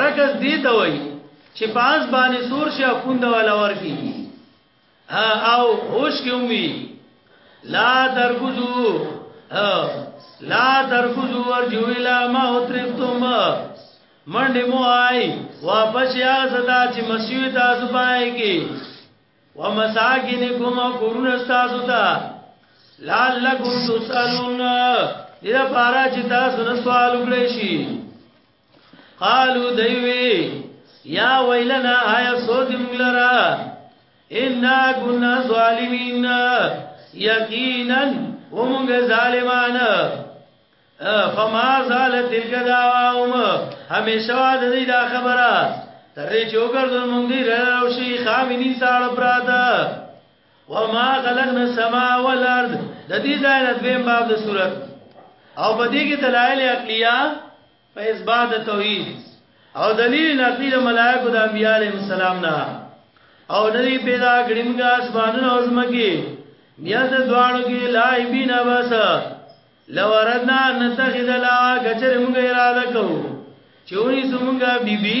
رکز دی ته وای چې پاس باندې سور شي پوند ولا ورکی ها او هوش کې امي لا ترکزو لا ترکزو ورجو الى ما اترفتم منډه مو آی واپس یا صدا چې مسیو تاسو پای کې ومساکنکم قرون تاسو ته لعلکم تسالون دې لپاره چې تاسو نه سوال وکړئ شي قالو دیوی یا ویلنا آیا سوز مولرا انا کنا ظالمین یقینا ومونږ ظالمان فما زال تلک دعواهم همیشه د دې دا خبره ترې چوکر د مونږ دی راو شي خامني ساړه پراته وما خلقنا السماء والارض د دې ځای نه دویم باب د صورت او په دې کې دلایل عقلیه په اثبات توحید او دلیل نقلی د ملائکه د انبیاء علیهم السلام نه او ندی پیدا کړم کا اسمانونو او زمکی بیا د دوانو کې لایبین بس لو اردنا نتخذ لا کچر موږ اراده کوو چونی سمونږه بیبي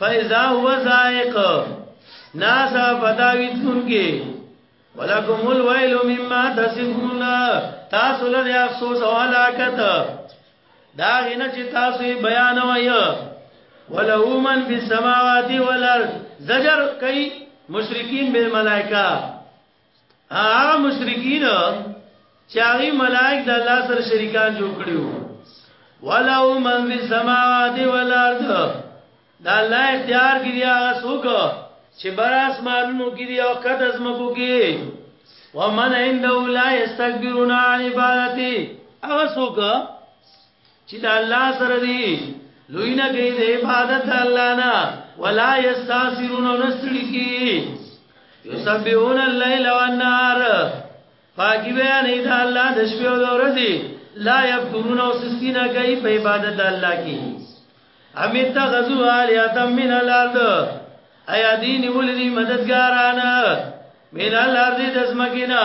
فاذا هو زائق ناسا پتاوی تون کې ولکم الویل مما تصفون تاسو له افسوس او هلاکت دا غنه چې تاسو بیان وایو ولو من فی السماوات والارض زجر کوي مشرکین به ملائکه هغه مشرکین چې هغه ملائک د الله سره شریکان جوړ کړیو ولو من فی السماوات والارض دا الله اختیار کړی هغه څوک چې بر اسمانونو کې دی او کټ ازمکو کې ومن عنده لا یستكبرون عن عبادتي هغه څوک چې د الله سره دی لوی نه کوي د عبادت الله نه ولا یستاسرون نسړي کی یسبحون الليل والنهار پاکی بیان اید الله د شپې او د ورځې لا یفترون او سستی نه کوي په عبادت الله کې امیت غزو الیات من الارض ایا دین ولدی مددګاران من الارض دزمکینا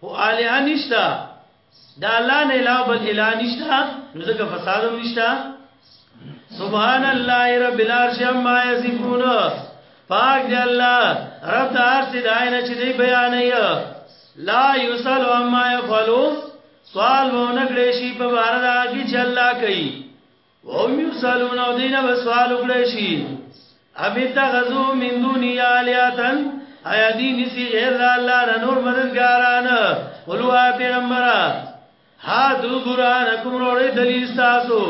خو الها نشتا دا الله نه علاوه بل اله نشتا نو ځکه فساد هم نشتا سبحان الله رب العرش عما یصفون پاک دی الله رب د هر څه داینه چې دی بیان یې لا یسل عما یفعلو سوال مونږ کړی شي په بار دا کی چې الله کوي وهم یسالون او دینه به سوال وکړی شي امی تغزو من دونی آلیاتن ایا دی نسی غیر دا اللہ نا نور مددگاران قلو آیا پیغمبرا حادو برانکم روڑی دلیل ستاسو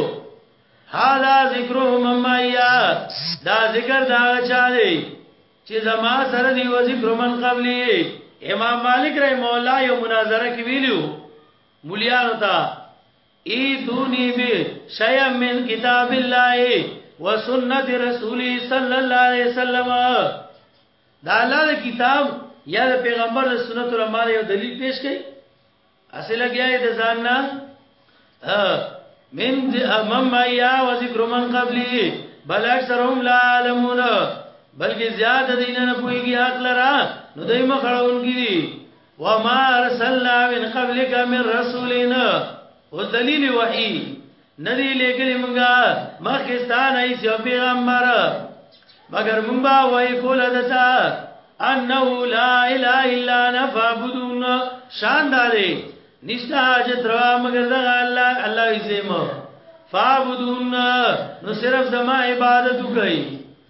حالا ذکرو ممایا دا ذکر دا چا دی چې زما سره دی و ذکر من قبلی امام مالک رحم الله یو مناظره کې ویلو مليانو ته ایتونی بی شیئا من کتاب الله و سنت رسولی صلی الله علیه وسلم دا الله د کتاب یا د پیغمبر د سنت علماء یو دلیل پیش کړي اصل لګیای د ځان نه من امم یا و ذکر من قبلی بل اکثرهم لا علمون بلکې زیاد دین نه پويږي حق لرا نو دای مخړون کی دي وما ارسلنا من قبلك من رسولنا او دلیل وحی ندی لګلی مونږه مخکستان ایس یو پیغمبر مگر مونږ با وای کول دتا انه لا اله الا انا فعبدون شان داري نشتا حاجت روا مگر دا الله الله یې زمو فعبدون نو صرف زما عبادت کوي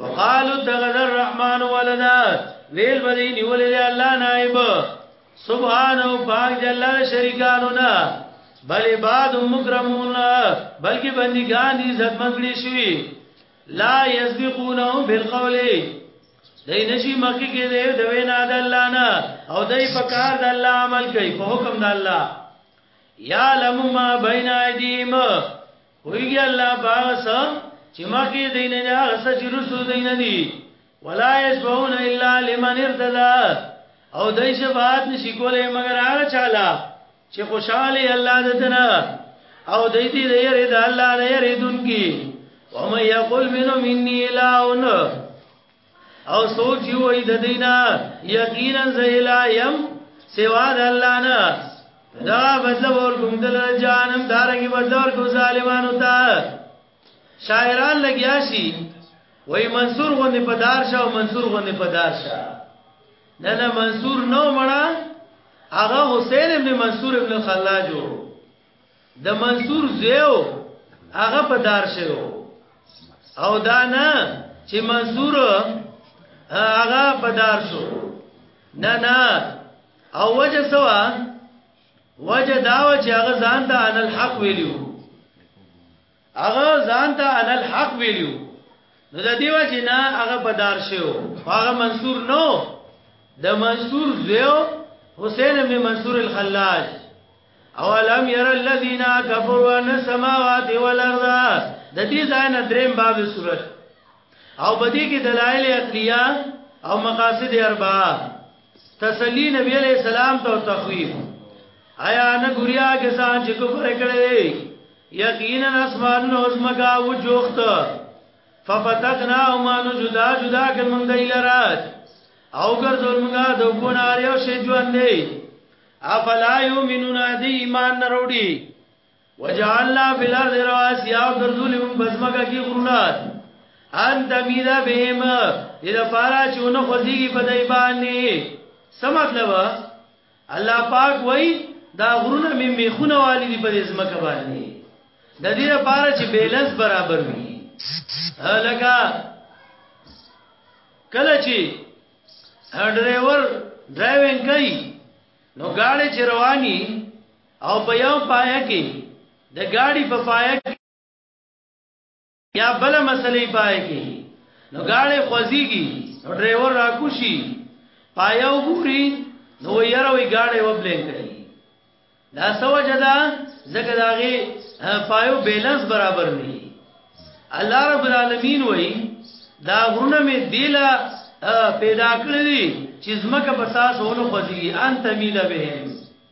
وقالو تغذر الرحمن ولدا ویل بدی نیولې دی الله نائب سبحان او پاک جلال شریکانو نه بل عباد مکرمون بلکې بندگان دي عزت منګړي شي لا یسبقونه بالقول دای نشي مخکې کې دی د وینا د الله نه او دای په کار د الله عمل کوي په حکم د الله یا لم ما بین ایدیم ویږي الله باس چې مخکې دینه نه غسه چې رسو دینه دي ولا يشفعون الا لمن ارتضى او دای شفاعت نشي کولای مگر هغه چاله چې خوشاله الله دتنه او دای دې دې رې د الله نه رې دونکي ومن يقول منهم اني اله او سوچ یو ای د دینا یقینا زیلا یم سوا د الله نه دا بدل ور کوم دل جانم دارنګي بدل ور کو ظالمانو ته شاعران لګیا شي وای منصور غوندې پدار شه او منصور غوندې پدار شه نه نه منصور نو مړه هغه حسین ابن منصور ابن خلاجو د منصور زیو هغه په دار شوی او دا نه چې منصور هغه په دار شو نه نه او وجه سوا وجه داو چې هغه ځان ته ان الحق ویلو هغه ځان ته ان الحق ویلو نو د دیو جنا هغه بدار شو هغه منصور نو د منصور زیو حسین ابن منصور الخلاج او لم ير الذين كفروا ان السماوات والارض د دې ځای نه دریم باب صورت او بدی کې دلایل عقلیه او مقاصد اربعه تسلی نبی علیہ السلام ته تخویف آیا نه ګوریا کسان چې کفر کړي یقینا اسمان نو زمکا و جوخت ففتقنا ما نو جدا جدا کړم د ایلرات او ګرځول موږ د ګونار یو شی ژوند دی افلا یؤمنون دی ایمان نه وروړي وجعلنا فی الارض رواسي او ګرځولې موږ بزمګه کې غرونه ان تمیدا بهم دې د پارا چونه خوځيږي په دای باندې څه مطلب الله پاک وای دا غرونه مې میخونه والی دي په دې زمکه باندې د دې لپاره چې بیلنس برابر وي لکه کله چې ډرایور ډرایوینګ کوي نو گاڑی چې رواني او په یو پایه کې د گاډي په پایه کې یا بل مسلې پایه کې نو گاډي خوځيږي نو ډرایور راکوشي پایه وګوري نو یاره وی گاډي وبلین کړي دا سو جدا زګه داغي پایو بیلنس برابر نه الله رب العالمین وای دا غرونه می دیلا پیدا کړی چې زمکه په تاسو ونه خوځي ان تمیل به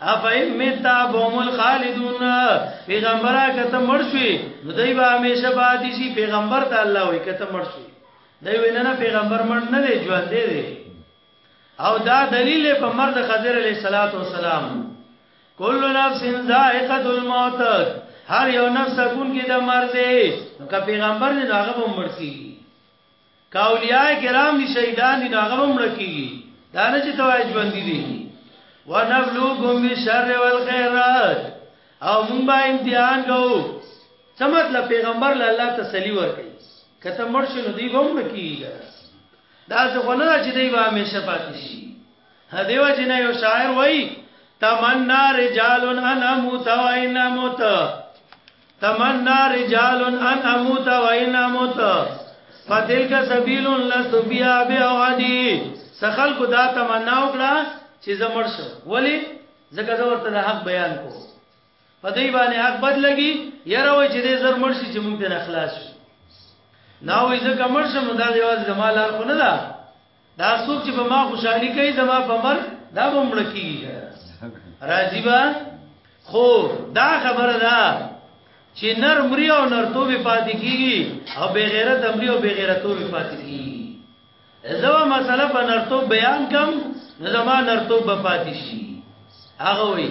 افایم متا بهم الخالدون پیغمبر کته مرشي نو دای به همیشه پاتې شي پیغمبر ته الله وي کته مرشي دای وینه نه پیغمبر مړ نه دی ژوند دی او دا دلیل په مرد خضر علیہ الصلات والسلام کل نفس ذائقه الموت هر یو نفس کون کې د مرزه نو که پیغمبر نه هغه به مرسي که اولیاء کرام دي شهیدان دي ناغه به مړه کیږي دا نه چې توای ژوند دي ونبلوکم بالشر والخيرات او مونږ به امتحان کوو څه مطلب پیغمبر له الله تسلی ورکړي کته مړ شنو دی به مړ کیږي دا څه غونه چې دی به همیشه پاتې شي دیو جن یو شاعر وای تمنا رجال ان اموت و ان اموت تمنا رجال ان اموت و ان اموت فتلک سبیل لست بیا بعدی سخل کو دا تمنا وکړه چې زمړ شو ولی زکه زه ورته د حق بیان کو په دې باندې حق بد لګي یره وای چې دې زر مړ شي چې موږ ته اخلاص شي ناوې زکه مړ شم دا یوازې زمال خو نه ده دا څوک چې په ما خوشحالي کوي زما په مر دا به مړ کیږي راضی با خو دا خبره ده چې نر مري او نر توبه پاتې کیږي او بے غیرت امري او بے غیرت توبه پاتې کیږي زما مسله په نر توب بیان کم زما نر توب پاتې شي هغه وایي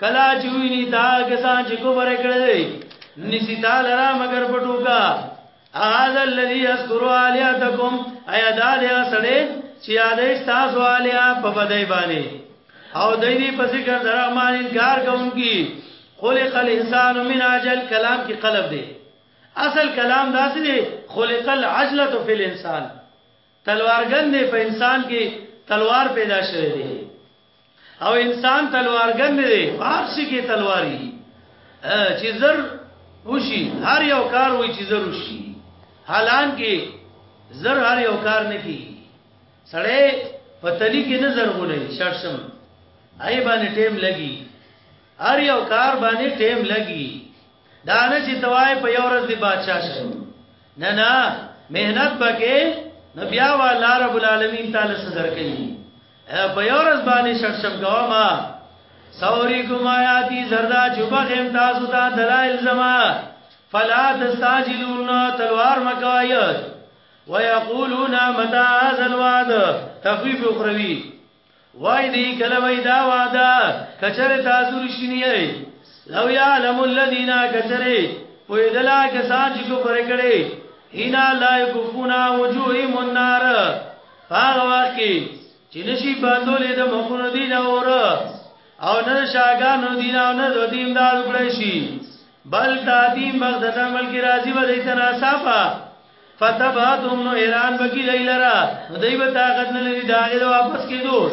کلا چوینی دا کسان چې کوبره کړی دی نسی تعالی را مگر پټوکا هذا الذي يذكر الهاتكم ایا دا دې سړې چې یادې تاسو الیا په بدای باندې او دې دې په ذکر درحمان انکار کوونکی خلق الانسان من عجل کلام کی قلب دی اصل کلام داسې دی خلق العجله فی الانسان تلوارګن دی په انسان کې تلوار پیدا شوی دی او انسان تلوارګن دی فارسی کې تلواری چې زر وشي هر یو کار وي چې زر وشي حالان کې زر هر یو کار نه کی سړی په تلی کې نه زر غولې شړشم آی باندې ټیم لګي هر یو کار باندې ټیم لګي دا نه چې توای په یو ورځ دی بادشاہ شې نه نه مهنت پکې نو بیا والله رب العالمین تعالی صدر کوي په یو ورځ باندې شرشم کوما سوري کوم آیاتی زردا چوبه خیم تاسو ته دلایل زما فلا تستاجلون تلوار مکوایت ويقولون متى هذا الوعد تخفيف اخروی وای دی کله وای دا واده کچره تاسو رښتینی یې لو یعلم الذین کچره وې دلا کسان چې کو پر کړي هینا لا یکفونا وجوههم النار هغه وخت کې چې نشي باندولې د مخونو دی نه اور او نه شاګانو دی نه او نه د دین دار کړی شي بل تادی مغدنه ملکی راضی و دیتنا صافا فتبعتهم نو ایران بکی لیلرا نو دی به طاقت نه لري دا غیر واپس کیدو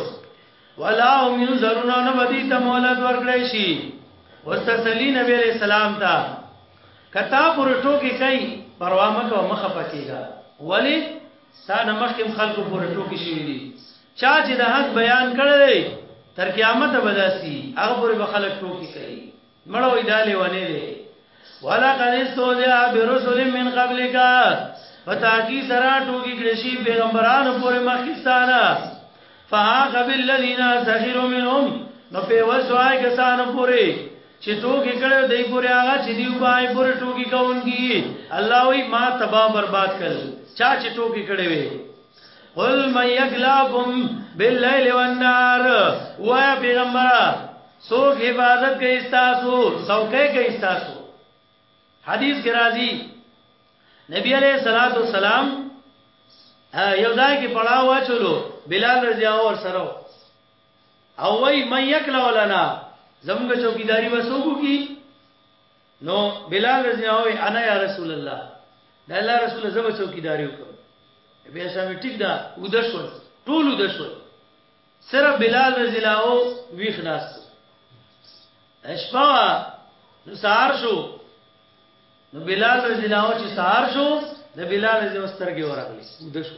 ولا هم ينظرون نو بدی ته مولد ورکړی شي واستسلی نبی علیہ السلام تا کتا پر ټوکی کوي پروا مکو مخه پکېږي ولی ستانه مخکم خلکو پر ټوکی شي دي چا چې د حق بیان کړی تر قیامت بداسي هغه پر خلک ټوکی کوي مړوي دا لیونی دی ولقد استهزئ برسل من قبلک پتا کی سرا ټوکی کړشی پیغمبرانو پورې مخکستانه فهاق بالذین سخروا منهم نو په وسوای کسانو پورې چې ټوکی کړو دای پورې هغه چې دی پای پورې ټوکی کوونکی الله وی ما تباہ برباد کړ چا چې ټوکی کړې وي قل من یکلاکم باللیل والنهار وایا پیغمبره څوک حفاظت کوي تاسو څوکې کوي تاسو حدیث کې راځي نبی علیہ الصلوۃ والسلام یو ځای کې پړاو واچولو بلال رضی الله عنه سره او وای مې یکلا ولنا زموږ چوکیداری وسوګو کی نو بلال رضی الله عنه انا یا رسول الله دا الله رسول زب چوکیداری وکړ بیا سمې ټیک دا ودشول ټول ودشول صرف بلال رضی الله او ویخ ناس اشپوا نو سار شو نو بلال رضی الله او چې سار شو د بلال رضی الله سترګې ورغلې ودشو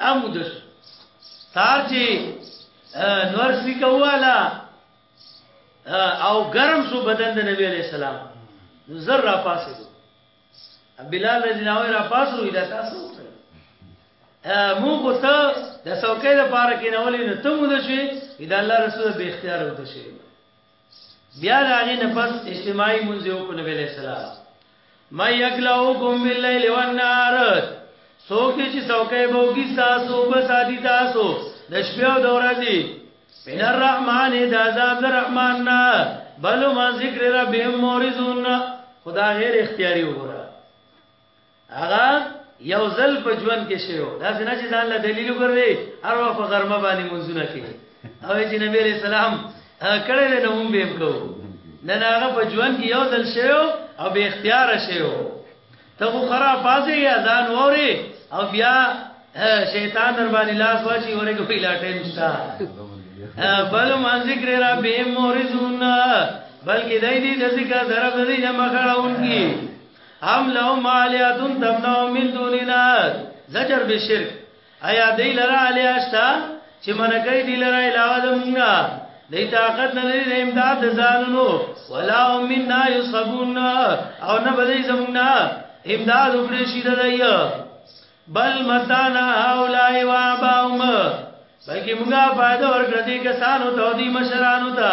ام ودشو سار چې نور سی کواله او ګرم سو بدن د نبی علیہ السلام نو زر را پاسې دو بلال رضی الله عنه را پاسو دا تاسو مو خو ته د څوکۍ د پاره کې نه ولې نو ته مو ده شي دا الله رسول به اختیار وته شي بیا دا غي نفس اجتماعي منځ یو کو نبی علیہ السلام ما یکلوکم باللیل والنهار څوک دې چې څوکې بوګي تاسو به ساتي تاسو د شپې او د ورځې من الرحمن د عذاب الرحمن نه بل ما ذکر ربهم مورزون خدا غیر اختیاري وګوره هغه یو ځل په ژوند کې شیو دا څنګه چې ځان له دلیل وګورئ هر وخت غرمه باندې منځونه کوي او چې نبی رسول الله کړه له نوم به هم کو نه ناغه په ژوند کې یو دل شیو او به اختیار شیو ته خو خراب پاسه یا ځان وره او بیا شیطان در باندې لاس واچي وره کوي لا ټیم شتا بل مان ذکر را به مورزون بلکې دای دې د ذکر درب دې نه مخړون کی هم لو مالیاتن تمنو من دوننا زجر بشرک ایا دی لره الیا شتا چې منکې دی لره علاوه د مونږه دی طاقت نه لري د امداد ځانونو ولا هم منا یصبون او نه بدی زمونږه امداد وکړي شي د دی بل متانا هؤلاء واباهم بلکې مونږه فائدہ ورکړه دي کسانو ته دي مشرانو ته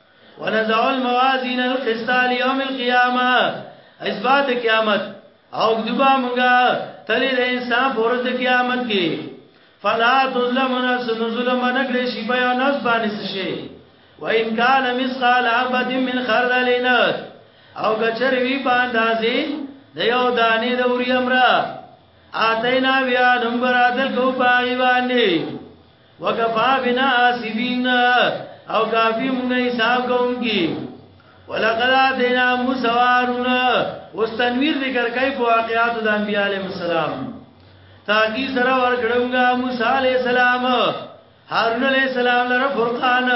ونزع الموازین القسط لیوم القیامه اثبات قیامت او دبا مونږه تلې د انسان پرد قیامت کې فلا تظلم نفس ظلم بنکړي شي په یو نفس باندې شي وان کان مثقال عبد من خردل او کچر وی باندازي د یو دانې د اوري امره اتینا بیا نمبر عدل کو پاغي باندې وکفا بنا آسیبین او کافی مونږ حساب کوونکی ولقد اتینا موسی وارون اوس تنویر ذکر کوي په واقعات د انبیاء علیهم السلام تاکي سره ورګړونګا موسی علیه السلام هارون علیه السلام لره فرقان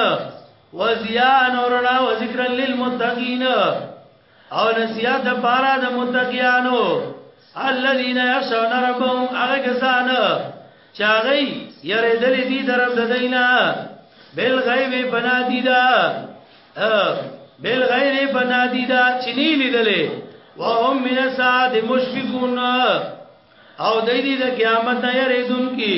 وزیان اورنا وذکر للمتقین او نصیحت د پارا د متقیانو الذين يخشون ربهم هغه کسان چې هغه یې دل دي درب د دینا بل غیب بنا دي دا بل غیر بنا دي دا چې نه لیدلې وهم من ساعت مشفقون او دای دې د قیامت نه یریدون کی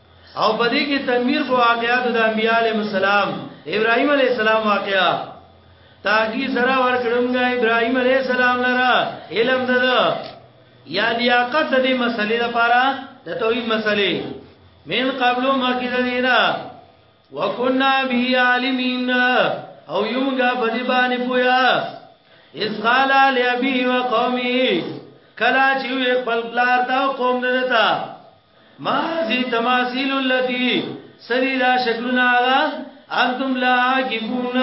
او په دې کې تنویر په واقعات د انبیاء علیهم السلام ابراهیم علیه السلام واقعا تاکي سره ورکړمګا ابراهیم علیه السلام لره علم ده یا لیاقت د دې مسلې لپاره د توحید مسلې من قبل مکه د دینا وکنا بی عالمین او یومګه په دې باندې پویا اس قال لابي وقومي کلا چې خپل بلار تا قوم دتا ما هذه تماثيل التي سری دا شکلونه هغه انتم لا عاکفون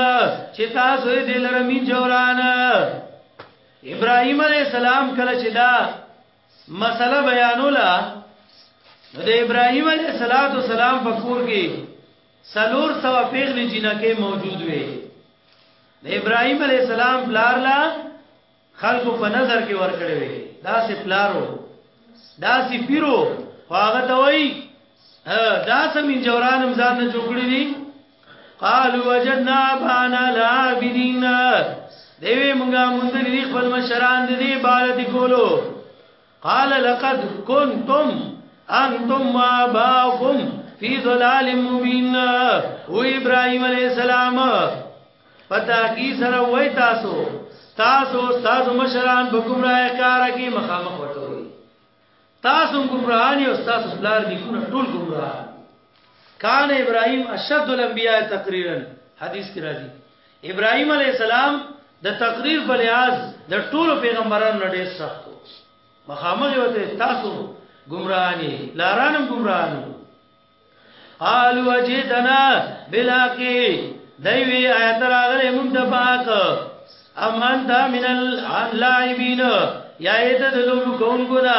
چې تاسو یې دلر می جوران ابراهيم عليه السلام کله چې دا مسله بیانولا نو د ابراهيم عليه السلام په کور کې سلور سوا پیغلی جنکه موجود وي د ابراهيم عليه السلام بلارلا خلکو په نظر کې ورکړې وي دا سي پلارو دا سي پیرو هغه ته وایي دا سم انجورانم ځان نه جوړې دي قالوا وجدنا بانا العابدين دیوی مونږه مونږ دې خپل مشران دې عبادت کولو قال لقد كنتم انتم واباؤكم في ضلال مبين او ابراهيم عليه السلام پتا کی سره وای تاسو تاسو تاسو مشران په گمراه کار کې مخامخ وټوي تاسو گمراهان او تاسو بلار دي ټول گمراه کان ابراهيم اشد الانبياء تقريرا حدیث کې راځي ابراهيم عليه السلام د تقریر په لحاظ د ټولو پیغمبرانو نه ډېر سخت و مخامخ وته تاسو گمراهانی لارانم گمراهانو قالوا جئتنا بالحق دوی آیت راغله مونږ د پاک امان دا من اللاعبین یا ایت د لوګو کون ګنا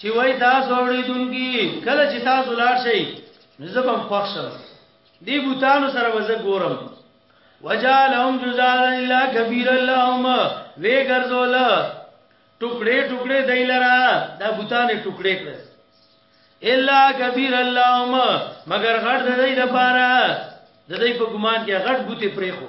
چې وای تاسو اوریدونکي کله چې تاسو لاړ شئ نو زبم خوښ شم دی بوتانو سره وځه ګورم وجالهم جزالا الا كبير اللهم وی ګرځول ټوکړې ټوکړې دایلرا دا بوتانه ټوکړې کړ الا كبير اللهم مگر غړ د دې لپاره د دې په ګمان کې غړ بوتي پرې خو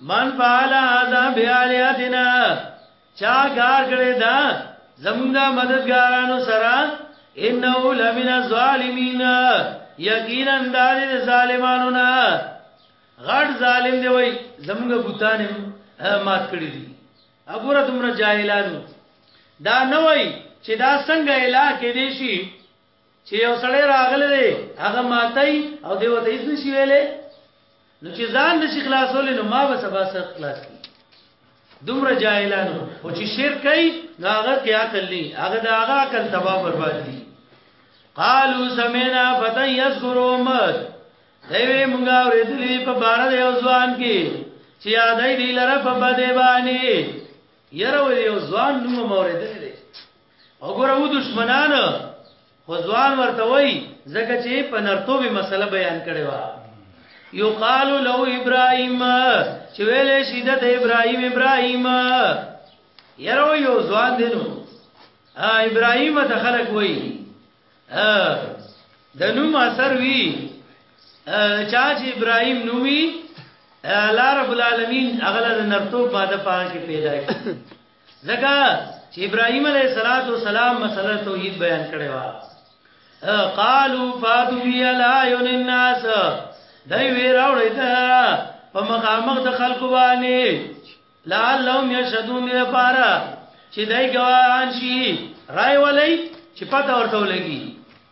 من فعل هذا بیالیاتنا چا کار کړی دا زمونږ مددګارانو سره انه لمن الظالمین یقینا دار ظالمانو نه غړ ظالم دی وای زمونږ بوتان مات کړی دي وګوره تمره جاهلانو دا نه وای چې دا څنګه الہ کې دي شي چې یو سړی راغلی دی هغه ماتای او دی وته هیڅ نشي ویلې نو چې ځان د شیخ خلاصول نو ما به سبا سره خلاص کی دومره جاهلانو او چې شرک کوي نو هغه کې عقل نه هغه د هغه عقل تباہ برباد دي قالو سمینا فتن یذکر امت دوی مونږه ورېدلې په بار د یو ځوان کې چې یادای دی لره په بده باندې یره یو ځوان نوم مورېدلې وګوره و دشمنان خو ځوان ورته وای زکه چې په نرتوب مسله بیان کړي وا یو قالو لو ابراهیم چې ویلې شیده د ابراهیم ابراهیم یره یو ځوان دینو ا ابراهیم ته خلق وای ا د نوم اثر وی چا چې ابراهیم نومي الله رب العالمین اغلا د نرتوب ماده پاکه پیدا کړ ځکه چې ابراهيم عليه السلام مسله توحید بیان کړې و قالو فاتو بی الایون الناس دای وی راوړی دا په مخامخ د خلکو باندې لعلهم یشهدون لپاره چې دای ګواهان شي راي ولي چې پته ورته ولګي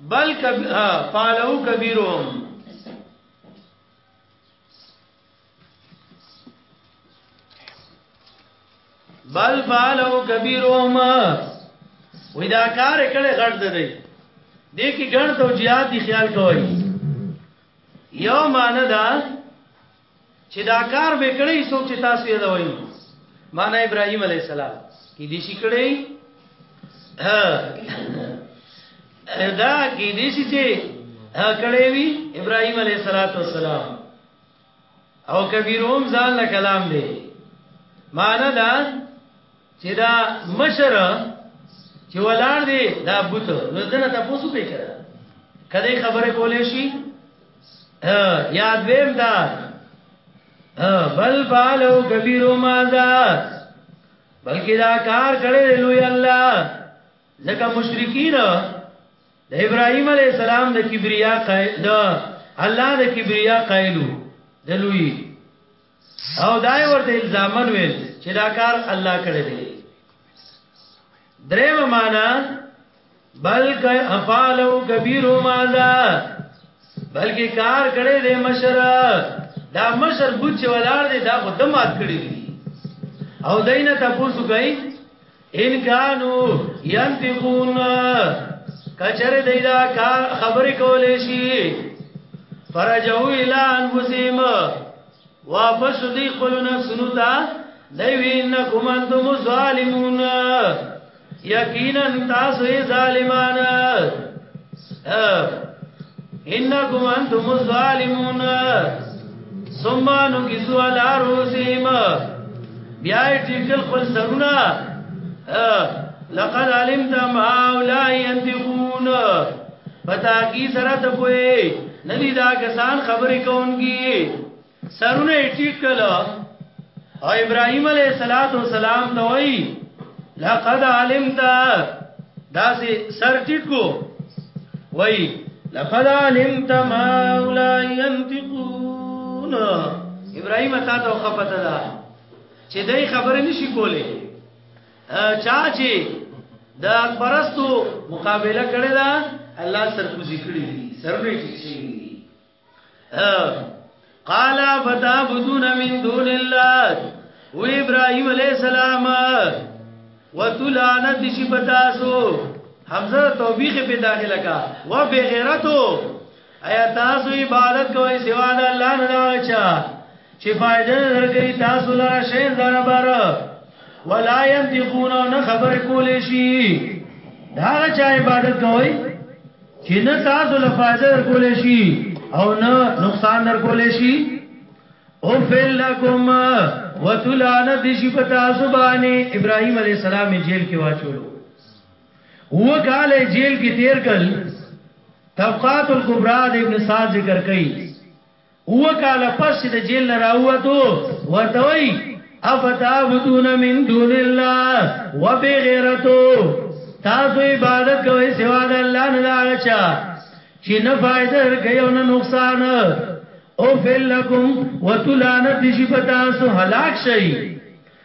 بل کب فالو کبیرهم بل فالو کبیرهم وې دا کار کړي غړ دې دی دې کې ګڼ توجیهات دي خیال کوي یو معنی دا چې دا کار به کړی څوک چې تاسو یې دا وایي معنا ابراهيم عليه السلام کې دې شي کړی دا کې دې شي چې کړی وی ابراهيم عليه السلام او کبیروم ځان له کلام دی معنا دا چې دا مشر چې ولاړ دی دا بوت نو دنه تاسو به کړه کله خبره کولې شي یاد ویم دا بل فالو کبیر مازا بلکې دا کار کړی لوی الله ځکه مشرکین د ابراهیم علی السلام د کبریا قائل د الله د کبریا قائلو د لوی او دا یې ورته الزامن ویل چې دا کار الله کړی دی دریم معنا بلک افعلو کبیر ماذا بلکې کار کړی دی مشر دا مشر بوت چې ولار دی دا خو دمات کړی دی او دینه تاسو کوي ان کانو ينتقون کچره دیدا خبرې کولې شي فرجو الى انفسهم واپس دی خپل نفسونو ته دوی انکم انتم ظالمون یقینا تاسو ظالمان انکم انتم ظالمون ثم نكسو على رؤوسهم بیا ټیکل خپل سرونه لقد علمت ما هؤلاء ينتقون پتا کی سره ته پوي ندی دا کسان خبرې کوونکی سرونه ټیکل او ابراهيم عليه السلام ته وای لقد علمت داسې سر ټیټ کو وای لقد علمت ما اولا ينطقون ابراهيم تا ته خپته ده چې دای خبره نشي کولې چا چې د پرستو مقابله کړې ده الله سرکوزي کړی سرونه ټیټ شي قال فتعبدون من دون الله و ابراهيم عليه السلام وتلانت شي پتاسو حمزه توبیخ په داخله کا و بغیرتو ایا تاسو عبادت کوئ سوا د الله نه راچا چې فائدہ درګی تاسو لاره شی زره بار ولا ينتقون نه خبر کولې شي دا چا عبادت کوئ چې نه تاسو له فائدہ در کولې شي او نه نقصان در کولې شي او فلکم وتلان د شي پتا سبانه ابراهيم عليه السلام جیل کې واچولو و کاله جیل کې تیر کړ طبقات الکبرى د ابن سعد ذکر کړي اووه کاله پس چې د جېل نه راووتو، ورته وايي، افتعبدون من دون الله وبغیرته، تاسو عبادت کوئ سوا د الله نه د هغه چا چې نه فائده درکوي او نه نقصان، اوفل لکم، وتو لعنت دې شي په تاسو، هلاک شئ.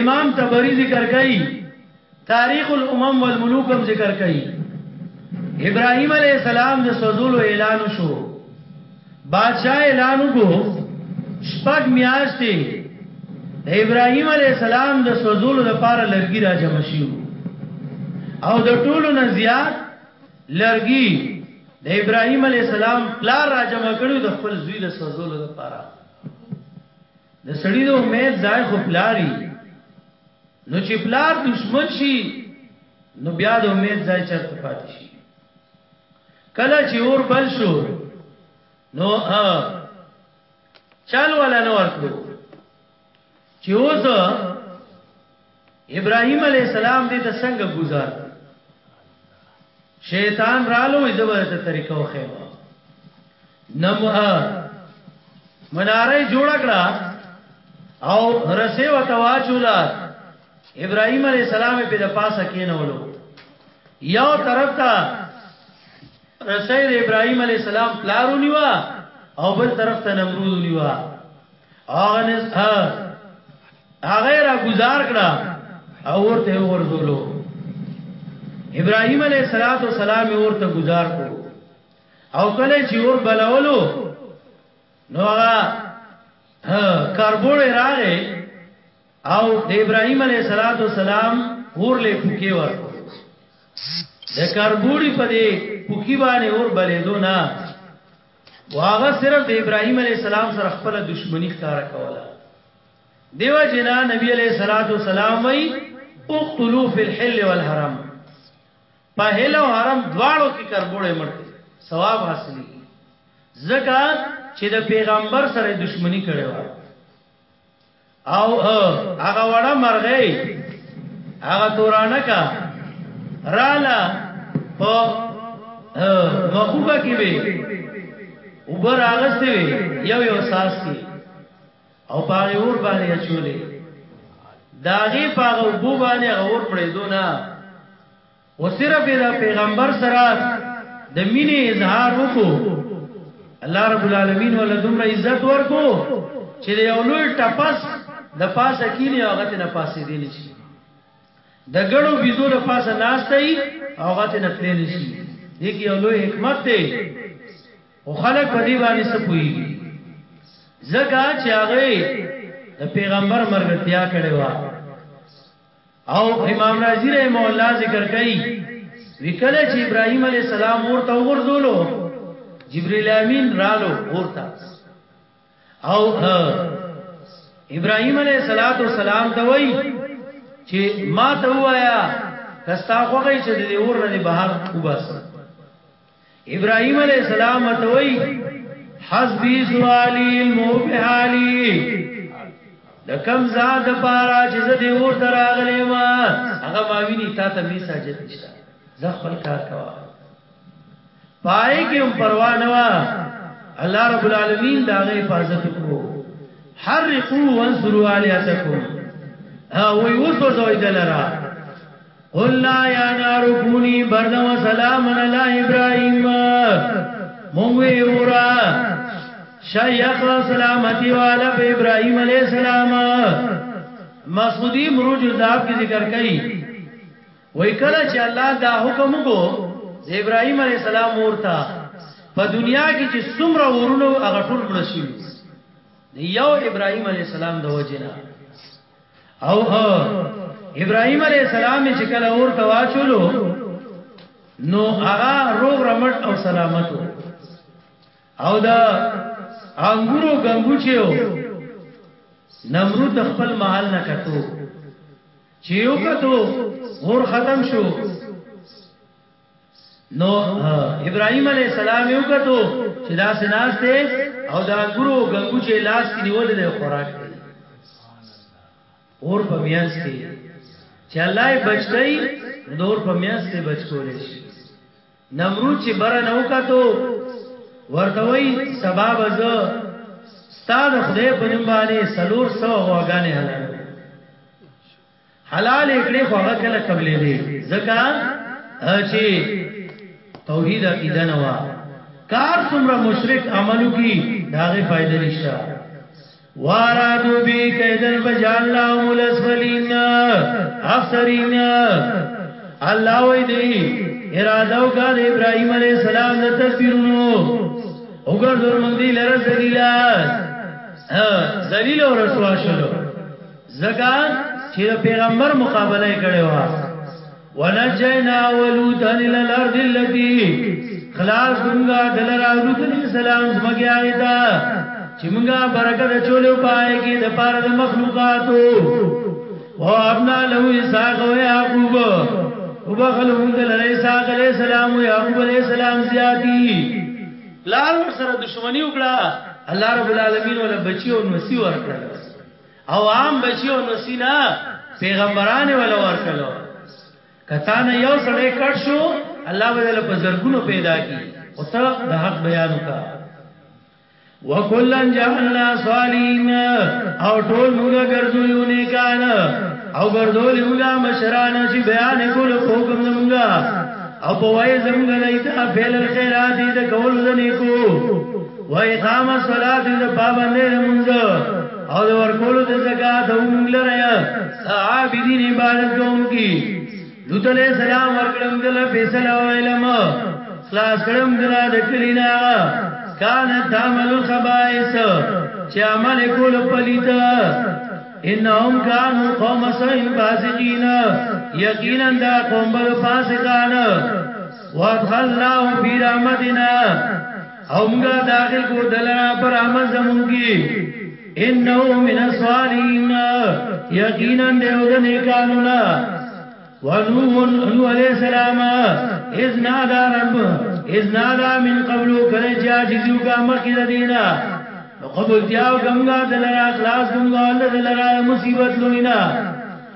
امام تبری ذکر کوي تاریخ الامم والملوک هم ذکر کوي ابراهيم عليه السلام د سوزولو اعلان شو بادشاہ اعلان کو شپږ میاشتې د ابراهيم عليه السلام د سوزولو لپاره لرګي را جمع شي او د ټولو نه زیات لرګي د ابراهيم عليه السلام پلار را جمع کړو د خپل زوی د سوزولو لپاره د سړی د امید ځای خو پلاری نو چې پلار دشمن شي نو بیا د امید ځای چرته پاتې شي کله چې اور بل شو نو ا چل ولا نه ورکړو چې اوس ابراهیم علیه السلام دې ته څنګه ګوزار کړو؟ شیطان رالو وی زه به درته طریقه وښیم. نم مناره جوړ کړه او رسې وته واچولا ابراهيم عليه السلام په د پاسه کېنولو یو طرف ته رسې د ابراهيم عليه السلام پلارونی وا او بل طرف ته نمرود نیوا اغنس ها هغه را گزار کړه او ورته ورزولو ابراهيم عليه الصلاه والسلام ورته گزار کو او کله چې ور بلولو نو هغه کاربوړ راغې او د ابراهيم عليه الصلاه والسلام ورلې پوکي ورکو د کاربوړي په دې پوکي باندې ور بلې دو نه واغه صرف د ابراهيم عليه السلام سره خپل دښمنی ښکارا کوله دیو جنا نبی علیه الصلاة والسلام وی اقتلو فی الحل والحرم په حل او حرم دواړو کې کربوړې مړ کړي ثواب حاصلې زکه چې د پیغمبر سره دښمنی کړي و او هغه وړه مرغې هغه تورانه کا رالا په مخوبه کې وي وبر اغستې وي یو یو ساس کې او پاغه اور باندې اچولې داغي پاغه وبو باندې غور مړې دونه و صرف دا پیغمبر سره د مینې اظهار وکړو الله رب العالمین ول دومره عزت ورکو چې یو لوی ټپس د پاسه کینی هغه ته نه پاسې دی نشي د ګړو بيزو د پاسه ناشته ای هغه ته نه تللی نشي دې کې یو لوی حکمت دی خو خلک په دې باندې څه پوهېږي، ځکه چې هغه یې د پیغمبر ملګرتیا کړې وه او امام رازي رحمه الله ذکر کوي، وي کله چې ابراهیم علیه السلام اور ته وغورځولو، جبرئیل امین رالو اور ته او ابراهيم عليه صلوات و سلام ته وای چې ما ته وایا کستا خوږی چې د اور نه بهر وباسه ابراهيم عليه السلام ورته وای حسبي سوالي علم بحالي د کم ذات پارا چې زه دې اور تر اغلې ما هغه ما ویني تا ته می ساجت نشته زه خپل کار کوا پای کې هم پروا نه وا الله رب العالمین دا غي حفاظت کو حرقوا وانصروا علياتكم ها وي وسو زوي دلرا قلنا یا نار کونی برد و سلامن علی ابراهیم مونگوی اورا شیخ سلامتی والا پہ ابراہیم علیہ السلام مسعودی مروج الزاب کی ذکر کئی وی کلا چې الله دا حکم کو د ابراهیم علیہ السلام ورته په دنیا کې چې څومره ورونو هغه ټول مړ شي یو ابراهیم علیہ السلام د وجنه او ابراهيم عليه السلام چې کله اور ته واچولو نو هغه روغ رمټ او سلامت او دا انګورو غنګوچیو نمرود خپل محل نه کتو چې یو کتو اور ختم شو نو ابراهيم عليه السلام یو کتو چې دا سناس ته او دا ګرو غنګو چې لاس کې نیول دی خوراک دی اور په میاس کې چې الله یې بچی نور په میاس کې بچ کولې شي نمرود چې بره نو کتو ورته وای سبب از ستاد خدای په نوم باندې سلور سو غواګانې حلال حلال یې کړې خو هغه کله قبلېدې ځکه چې توحید عقیده نه وا کار څومره مشرک عملو کی داغه فائدہ نشتا وارادو بی کیدن فجعلنا هم الاسفلین اخسرین الله وی دی اراده او کا د ابراهیم علی السلام د تدبیرونو وګور درمن دی لره ذلیلا ذلیل او رسوا شلو ځکه چې د پیغمبر مقابله یې کړې وه ونجینا ولوطا الى الارض التي خلاص څنګه دلرا لوط علیہ السلام زمګي آیتا چې موږ برکت چولو پای کې د پاره د مخلوقاتو او ابنا له اسحاق او یعقوب او بخلو موږ له اسحاق علیہ السلام او یعقوب علیہ السلام زیاتی لار ور سره دښمنی وکړه الله رب العالمین ول بچی او نسی ور کړل او عام بچیو نسینا پیغمبران ولا ورکلو کتا نه یو سړی کټ شو الله بدل په زرګونو پیدا کی او ته د حق بیان وکا وکلن جعلنا صالحین او ټول موږ ګرځو یو نه کان او ګرځو لوګا مشران چې بیان کول حکم موږ او په وای زموږ لایتا فعل الخيرات دې کول نه کو و اقامه صلات دې پابندې موږ او د ورکولو د زکات او موږ لره یا عابدین عبادت کوونکی لوط علیہ السلام ورکړم دله فیصله او علم خلاص کړم دله د کلینا کان تعمل الخبائث چې عمل کول پلیتا انهم كانوا قوم سوء فاسقين یقینا دا قوم بل فاسقان وادخلناهم في رحمتنا او مونږه داخل کو دلرا پر احمد زمون کی انه من الصالحین یقینا دیو د نیکانو نا ونوح نوح علیہ السلام اذ نادا رب اذ نادا من قبل کله چې عاجزیو کا مخکې دینا نو قبول دیاو کمګه دلرا اخلاص کمګه الله دلرا مصیبت لوینا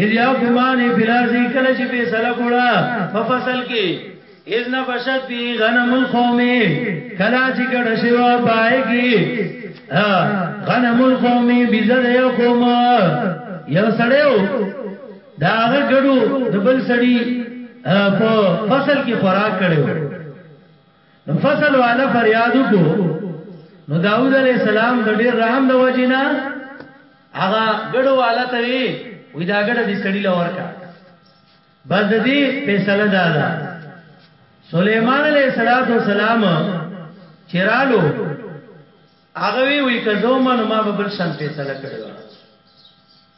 اذ یحکمان فی الارض کله چې فیصله کولا په فصل کې اذ نفشت فی غنم القوم کله چې ګډ شوا پای کې غنم القوم بذر یقوم یو سړیو داغه ګډو د بل سړی په فصل کې خوراک کړو نو فصل والا فریاد کو نو داوود علی السلام د ډیر رحم د وجینا هغه ګډو والا ته وی وی دا ګډه دې سړی لور کا بس د دې فیصله دا ده سليمان عليه السلام چرالو هغه وی وی که زه ومه نو ما به بل شان فیصله کړی وه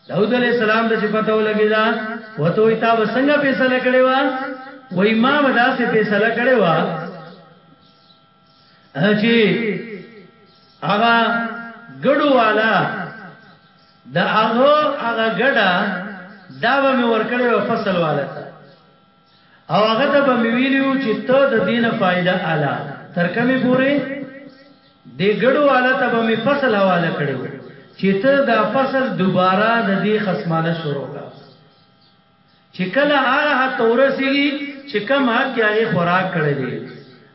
داود علیه السلام ته چې پته ولګی دا وته وی تا به څنګه فیصله کړی وه وی ما به داسې فیصله کړی وه چې هغه ګډو والا د هغه هغه ګډه دا به مې ورکړی و فصل والا ته او هغه ته به مې ویلي وو چې ته د دې نه فایده اله، تر کومې پورې؟ دې ګډو اله ته به مې فصل حواله کړی وو چې ته دا فصل دوباره د دې خصمانه شروع کړه چې کله هغه حد ته ورسېږي چې کم حد کې هغې خوراک کړی دی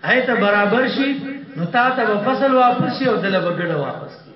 هغې ته برابر شي نو تا ته به فصل واپس شي او دله به ګډه واپس کړي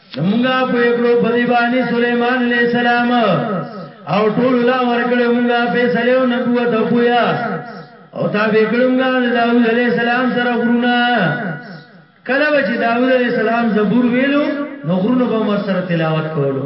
نو مونږه په کړو په دی باندې سليمان عليه السلام او ټول لا ورکړو مونږه فیصله او نبوت او پویا او تا به کړمږه داوود عليه السلام سره غرونه کله چې داوود عليه السلام زبور ویلو نو غرونه به مر سره تلاوت کولو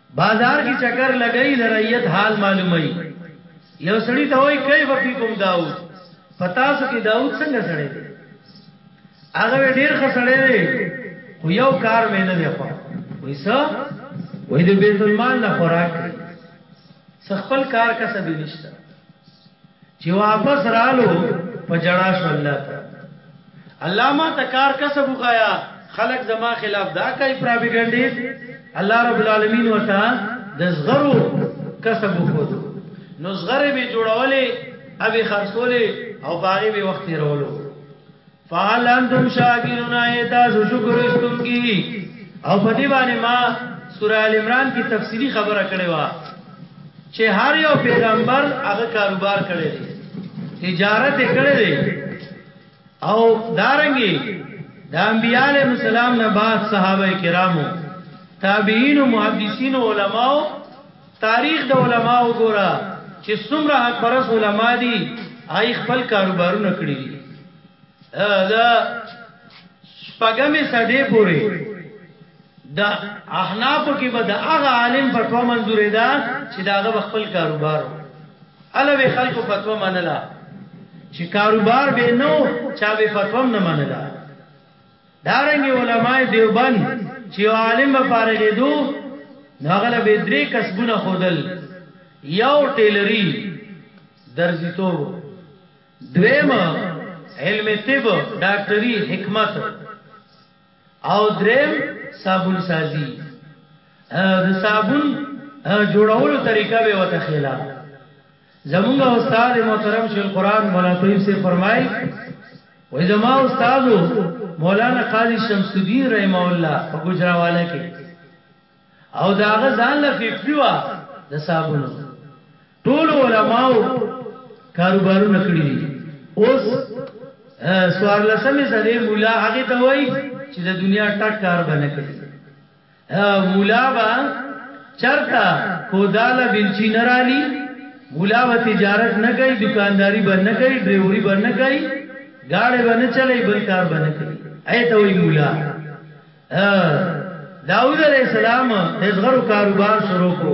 بازار کی چکر لګی د رعیت حال معلوموی یو سړی ته وای کیف فیکم داود په تاسو کې داود څنګه سړی دی هغه ډیر ښه سړی دی خو یو کار مې نه دی خو وای څه وای د بیت المال نه خوراک کوي څخپل کار کسب نشته چې واپس رالو په جړا شو الله ته الله ما ته کار کسب وخایا خلق زما خلاف دا کوي پراپګانډیز الله رب العالمین وتا د زغرو کسب وکړو نو زغره به جوړولې ابي خرصولې او باغې به وخت رولو فعل انتم شاکرون ایتا شکر استون کی او په دې باندې ما سوره ال عمران کې تفصیلی خبره کړې و چې هر یو پیغمبر هغه کاروبار کړی دی تجارت یې کړی دی او دارنګي د دا انبیاله مسالم نه بعد صحابه کرامو تابعین او محدثین او علماو تاریخ د علماء وګوره چی څومره حق پرس علماء دی هغه خپل کاروبارونه کړی دی د شپږمې صدې پورې د احناف کې به د هغه عالم فتوا منزورې ده چې داغه خپل کاروبارو اله به خلکو فتوا منله چې کاروبار به نو چا به فتوا نه منله دارنګه علماء دیوبند چې یو عالم به فارغیدو نو هغه له به درې کسبونه خودل یو ټیلری درزی توب دویم علم طب ډاکټری حکمت او دریم صابون سازی د صابون جوړولو طریقه به وته خېلا زمونږ استاد محترم شیخ القران مولانا طیب سے فرمای وای زما استاد مولانا قاضی شمس الدین رحمه الله په ګجراواله کې او داغه ځان له فیکټری وا د صابونو ټول علماو کاروبارونه کړی دي اوس سوار لسمه زده مولا هغه ته وای چې د دنیا ټک کار بنه کوي مولا با چرتا کودالا بلچی نه رالی مولا به تجارت نه کوي دکانداری به نه کوي ډریوري به نه کوي گاړې به نه چلای بل کار به نه کوي ایته وی مولا داوود علیہ السلام د زغرو کاروبار شروع کو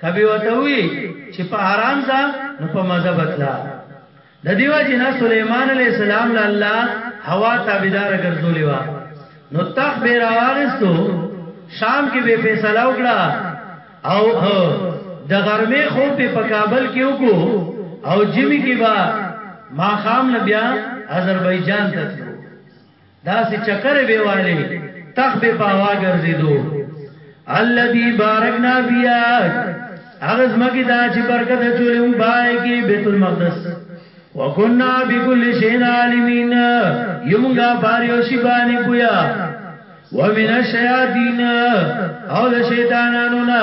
که به ورته وویل چې په آرام ځه نو په مزه به تله د دې وجې نه سلیمان علیه السلام له الله هوا تابعداره ګرځولې وه نو تخت به راواغستو شام کې به فیصله وکړه او د غرمې خوب به په کابل کې وکړو او جمی کې به ماښام نه بیا آذربایجان ته تلو داسې چکرې به والې تخ به په هوا ګرځېدو الذي بارکنا فيها هغه زمګي دا چې برکت چولې مونږ پای کې بیت المقدس وکنا بكل شيء عالمين یمغا باریو شی باندې پویا ومن الشیاطین او د شیطانانو نه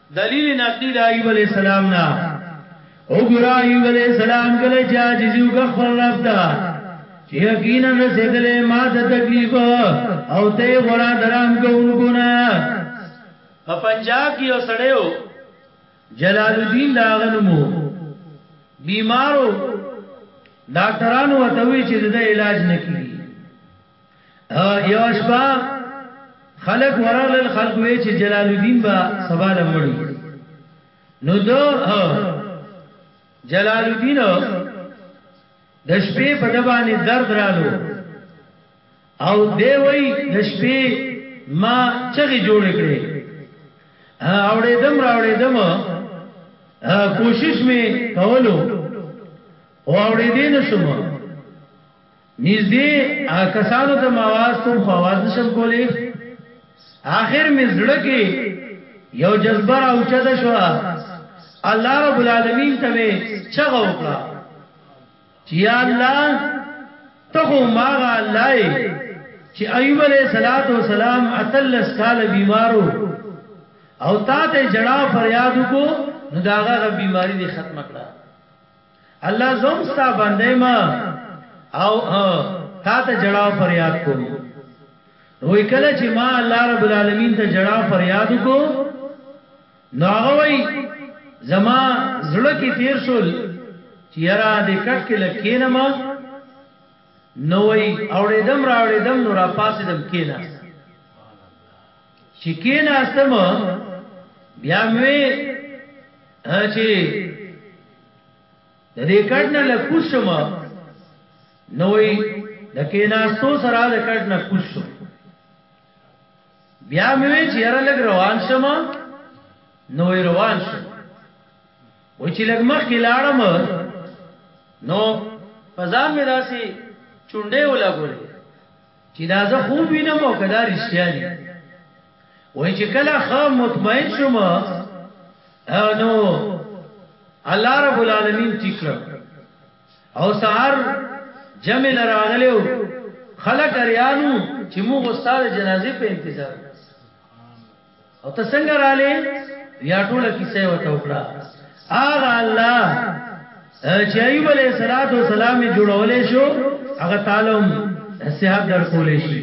دلیل نقلی د ایوب علیہ السلام نا وګرا ایوب علیہ السلام کله چې عاجزی وکړ خپل رب ته چې یقینا رسیدلې ما ته تکلیف او ته غورا درام کوونکو نه په پنجاب کې یو سړیو جلال الدین داغنمو بیمارو ډاکټرانو ته وی چې د علاج نکړي یو شپه خلق ورغل خلق وی چې جلال الدین با سبا لمړي نو دو جلال الدین د شپې په دبانې درد رالو او دی وی د شپې ما چغې جوړ کړې اوړې دم راوړې دم کوشش می کولو او اوړې دین شوم نږدې هغه کسانو ته مواز کوم خو आवाज نشم کولی اخر می زړه کې یو جذبه را اوچته شو الله رب العالمین ته می چغه وکړه چې یا الله ته خو ماغه الله چې ایوب علیہ الصلات والسلام اتلس کال بیمارو او تا ته جړا فریاد کو نو داغه بیماری دی ختم کړه الله زه هم ستا بنده یم او تا ته جړا او فریاد کوم وای کله چې ما الله رب العالمین ته جړا او فریاد کو نو هغه وای زما زړه کې تیر شول چې یرا دې کټ کې لکینه ما نو وای اوړې دم راوړې دم نو را پاسې دم کیناست چې کیناستم بیا مې چې د دې کټ نه لکوسم نوې د کیناستو سره د کټ نه کوسم بیا مې چې هر لګ روان شم نوې روان شم و چې لګ مخ کې لاړم نو پزان مې داسي چونډې ولا ګولې چې دا زه خوب وینم او که دا رښتیا دي وای چې کله خا مطمئن شوم نو الله رب العالمین تکړه او سحر جمع لراغلو خلق اریانو چې موږ استاد جنازې په انتظار او ته څنګه رالې یا ټوله کیسه وته وکړه هغه الله چې ایوب علیه السلام جوړولې شو هغه تعلم صحت در کولې شي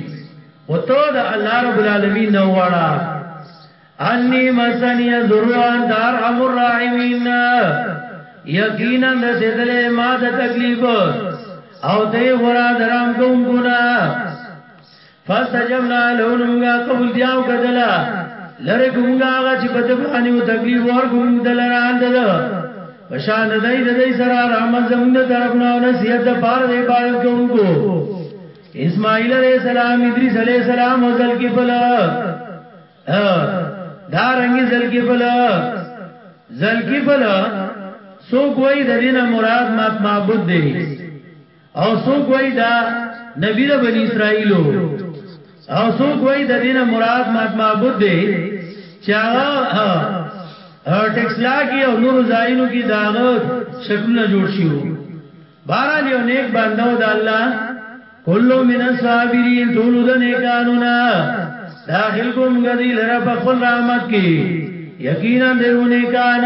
او ته د الله رب العالمین نو واړه انی مسنی ذروان دار امر راحمین یقینا د سیدلې ما د تکلیف او دې ورا درام کوم ګنا فاستجبنا له نمغا قبول دیاو کدلا لره کومګه هغه چې په دبانی او تکلیف ورکو موږ دلاره اند ده پشان دای د دې سره رحمت زموږ د طرف نه او نصیحت د پار د عبادت کوونکو اسماعیل علیہ السلام ادریس علیہ السلام او ذلکفل دا رنگی ذلکفل ذلکفل سو کوئی د دینه مراد مات معبود دی او څوک وای دا نبی د بنی اسرائیلو او څوک وای د دینه مراد مات معبود دی چې هغه ټیکسلا کې او نور زاینو کې داغه شکلونه جوړ شیو بارا دیو نیک بندو د الله کلو من الصابرین ټول د نیکانو نه داخل کوم غدی لره په خپل رحمت کې یقینا دیونه کان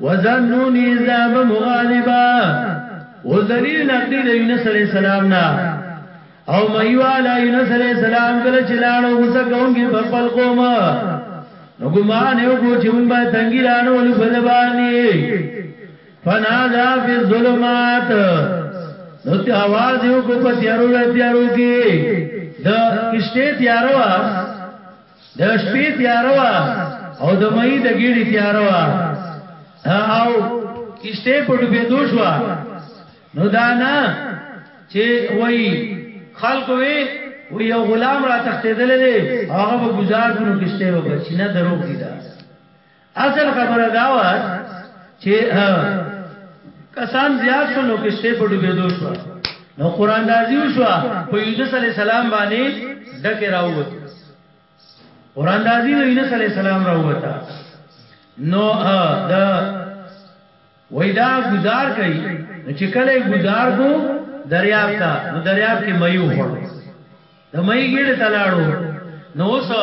وزنون اذاب مغالبا او ذلیل نقدی د یونس علی السلام نا او مېوالا یونس علی السلام کله چلاړو غوسه کوونکی په خپل قوم نو ګمان یو کو چې مونږ به تنګی رانو ول په دبانی فنادا فی الظلمات نو ته आवाज یو کو په تیارو تیارو کې د کشته تیارو د شپې تیاره وه او د مئی د ګیړې تیاره وه او کشته په ډوبېدو شو نو دا نه چې وای خلکو وی و یو غلام را تختیدل دی هغه به گزار کړو کشته و بچی نه دروغ دی دا اصل خبره دا و چې کسان زیات شو نو کشته په ډوبېدو شو نو قران دازي شو په یونس علی السلام باندې ډکه راووت قران دازي نو یونس علی السلام راووتا نو دا وېدا گزار کوي چې کله گزار کو دریاب تا نو دریاب کې مې وخړ د مې ګډه تلاړو نو سو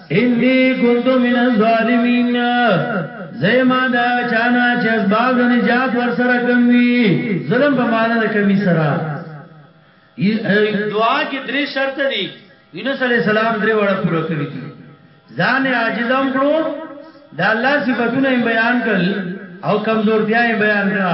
انی کنت من الظالمین زیما دا چانا چې اسباب د نجات ور سره کم وی ظلم په معنا د کمی سره دعا کې درې شرط دي یونس علی السلام درې وړه پوره کړی دي ځان عاجزم کړو دا الله صفاتونه بیان کړل او کمزورتیا بیان کړه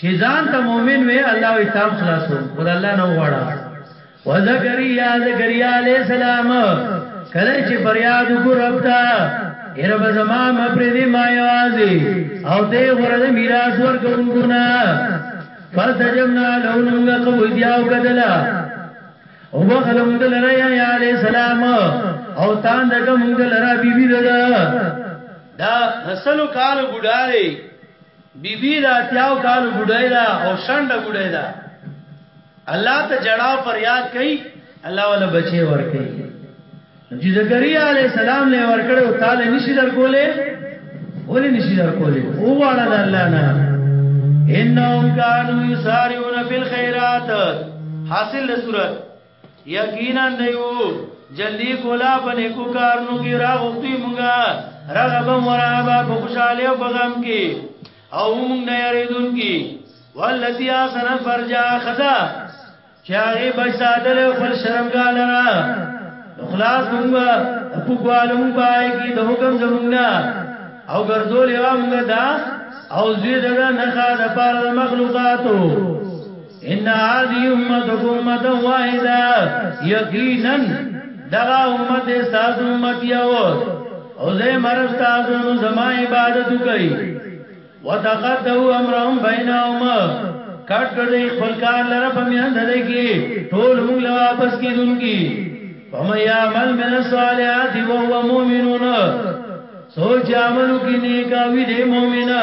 چی ځان ته مومن وی الله وی تام خلاصوم خو د الله نه وغواړه وزکریا زکریا علیه السلام کله چې فریاد کو رب ته اے رب زما مپری دی ما یوازی او ته غره د میراث ورکوونکو نه فاستجبنا له نمغه قبول دیاو کدلا او بخل مونږ لره یا علی السلام او تان دغه مونږ لره بیبی ددا
دا نسلو کال ګډاره بی بی د اتیاو کالو بوډای ده او شنډه بوډای ده الله ته جړا او فریاد کوي
الله ولا بچي ور کوي چې زکریا علی السلام له ور کړو تعالی نشي در کوله ولې نشي در کوله او واړه د الله نه
انهم كانوا يسارعون في الخيرات حاصل صورت یقینا دیو جلدی کولا په نیکو کارونو کې راغوښتي مونږه رغب ورابا په خوشاله او بغم کې او مونږ نه یریدون کې والذي احسن فرجا خدا چاغي بشادل خپل شرمګا لرا خلاص مونږه په کوالم پای کې د حکم زمونږه او ګرځول یو مونږه دا او زیاده نه خا د پاره مخلوقاتو ان هذه امتكم امه واحده یقینا دغه امت ساز امت یو او زه مرز تاسو نو زما عبادت کوي وتقدوا امرهم بينهم کټ کړ دې خپل کار لره په میاند دې کې ټول موږ لا واپس کیدونکي فمن يعمل من الصالحات وهو مؤمنون سوچ عملو کې نیکاوی دې مؤمنه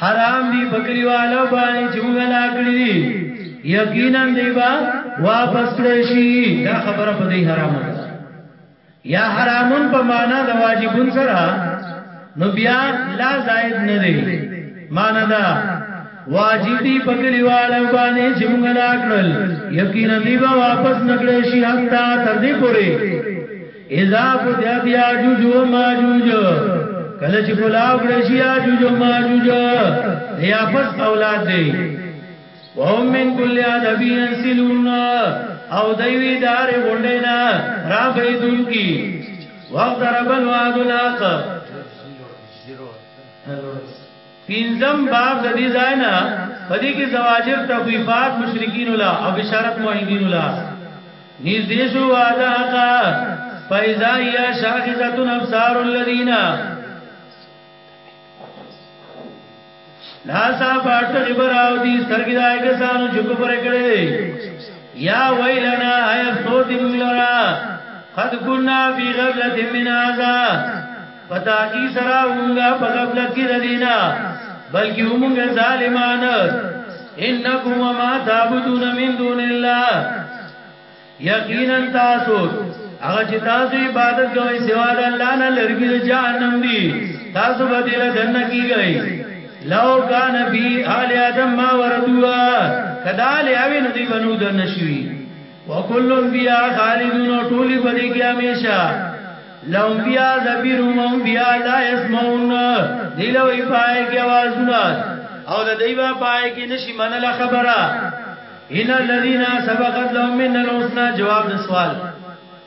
حرام دی په کلیوالو باندې چې موږ لا کړی دي یقینا دی با واپس کړی شي دا خبره په دې حرام ده یا حرامون په معنا د واجبون سره نو بیا لا زائد نه دی معنا دا واجب دی په کلیوالو باندې چې موږ لا کړل یقینا دی با واپس نکړی شي حتا تر دې پورې اذا فتحت یاجوج و ماجوج کله چې کلاو کړی شي یاجوج و ماجوج یافس اولاد دی وهم من کل ادب ينسلون او دوی دار غونډې نه را بيدون کی وقت رب الواد الحق پنځم باب د دې ځای نه په دې کې زواجر تخویفات مشرکین الله او بشارت موحدین الله نږدې شو وعده حق فاذا یا شاخصه ابصار الذین لا صاحب اټ خبر او دي سترګې دای کسانو چې کو پر کړې دي یا ویلنا ای افسوس موږ لرا قد كنا في غفله من هذا پتا کی سرا مونږه په غفلت کې ردینا بلکې مونږه ظالمان انکم وما تعبدون من دون الله یقینا تاسو هغه چې تاسو عبادت کوئ سوا د الله نه لرګي د جهنم دی تاسو به دل دنه کیږئ لو کان فی آل آدم ما وردوا کدال اوی ندی بنو دنه شوی وکلن بیا خالدون او ټولی بدی کې همیشه لهم بیا زبیر هم بیا لا اسمعون دلوی پای کې आवाजونه او د دیوا پای کې نشي منله خبره ان الذين سبقت لهم من الحسنى جواب د سوال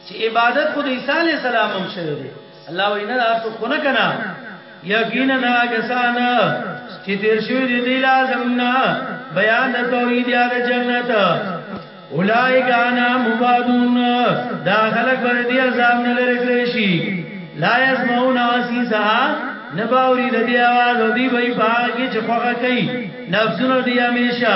چې عبادت خود عیسی علی السلام هم شوی دی الله وینا تاسو خو نه کنا یقینا کسان چې تیر شوی دی دی لازمنا بیان د توحید یاد جنت اولائک انا مبادون دا خلق بر دی عذاب نه لری کړی شي لا يسمعون عسيسا نباوري د دی आवाज او دی وای پاګه چې خوخه کوي نفسونه دی همیشه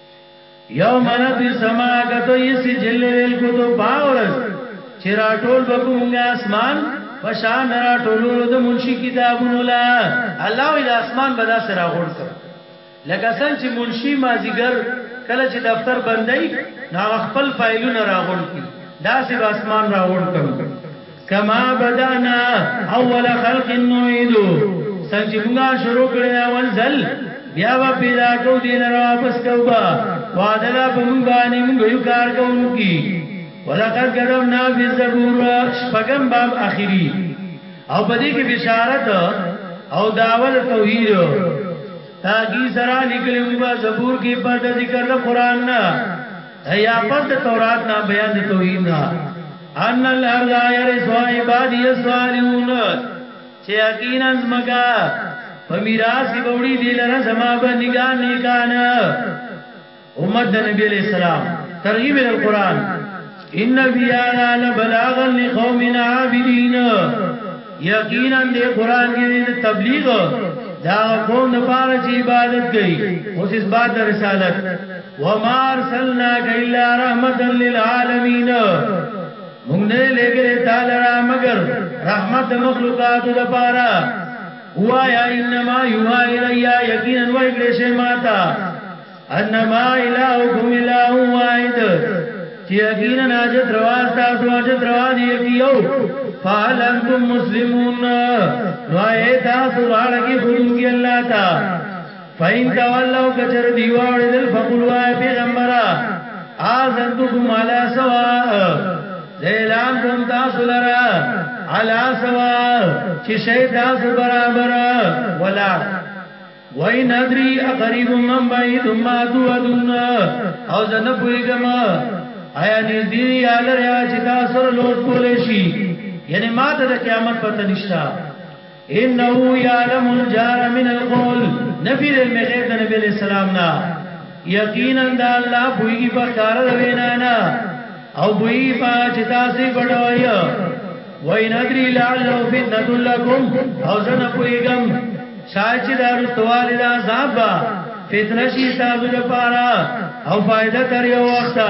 یوم نطوی السماء کطوی السجل للکتب باورز چې راټول وکړو موږ اسمان پشان راټولولو د منشي کتابونو لا الله وی د اسمان به داسې راغور کړ لکه څنګه چې منشي مازیګر کله چې دفتر بندای نو خپل فایلونه راغور کړي داسې به اسمان راغور کړو کما بدانا اول خلق نعيدو څنګه چې موږ شروع کړی دا اول ځل بیا به پیدا کو دین را واپس کو با وعده دا په موږ باندې موږ یو کار کوونکی ولقد قدمنا فی الزبور شپږم باب اخیری او په دې کې بشارت او داول توحید تاګي سره لیکلو په زبور کې په ذکر د قران نه یا پر د تورات نه بیان د توحید نه ان الارض يرث عبادي الصالحون چې یقینا زمګه په میراث کې بوړي دی لره زما به نگاه نیکان امت د نبی علیہ السلام ترغیب ال قران ان بیانا لبلاغا لقوم عابدین یقینا دې قران کې تبلیغ دا قوم لپاره چې عبادت کوي اوس اس بعد رسالت وما ارسلناک الا رحمتا للعالمین مونږ نه لګره تعالی را مگر رحمت مخلوقات د پاره وایا انما یوها الیا یقینا وای کړه شه ماتا انما الهکم اله واحد چې یقینا ناجت روا تاسو ناجت روا دی یو فعل انتم مسلمون نو اے تاسو راړه کې خودو کې الله تا فَإِن تَوَلَّوْا کچر دی واوړېدل فقل وای پیغمبره آذنتکم علی سواء زه اعلان کوم تاسو لرا علی سواء چې شی تاسو برابر ولا وای ندری قریب من بعید ما توعدون او زه نه پوهیږم آیا نږدې یا لري چې تاسو سره لوټ کولې شي یعنی ما ته د قیامت پته نشته انه یعلم الجار من القول نفی د علم غیب د نبی علیہ السلام نه یقینا د الله پویږي په کار د وینا نه او بوی په چې تاسو پټوي وای ندری لعلو فتنه لکم او زنه پویګم شاید چې دار توال د عذاب فتنه شي تاسو لپاره او فائدہ تر یو وخته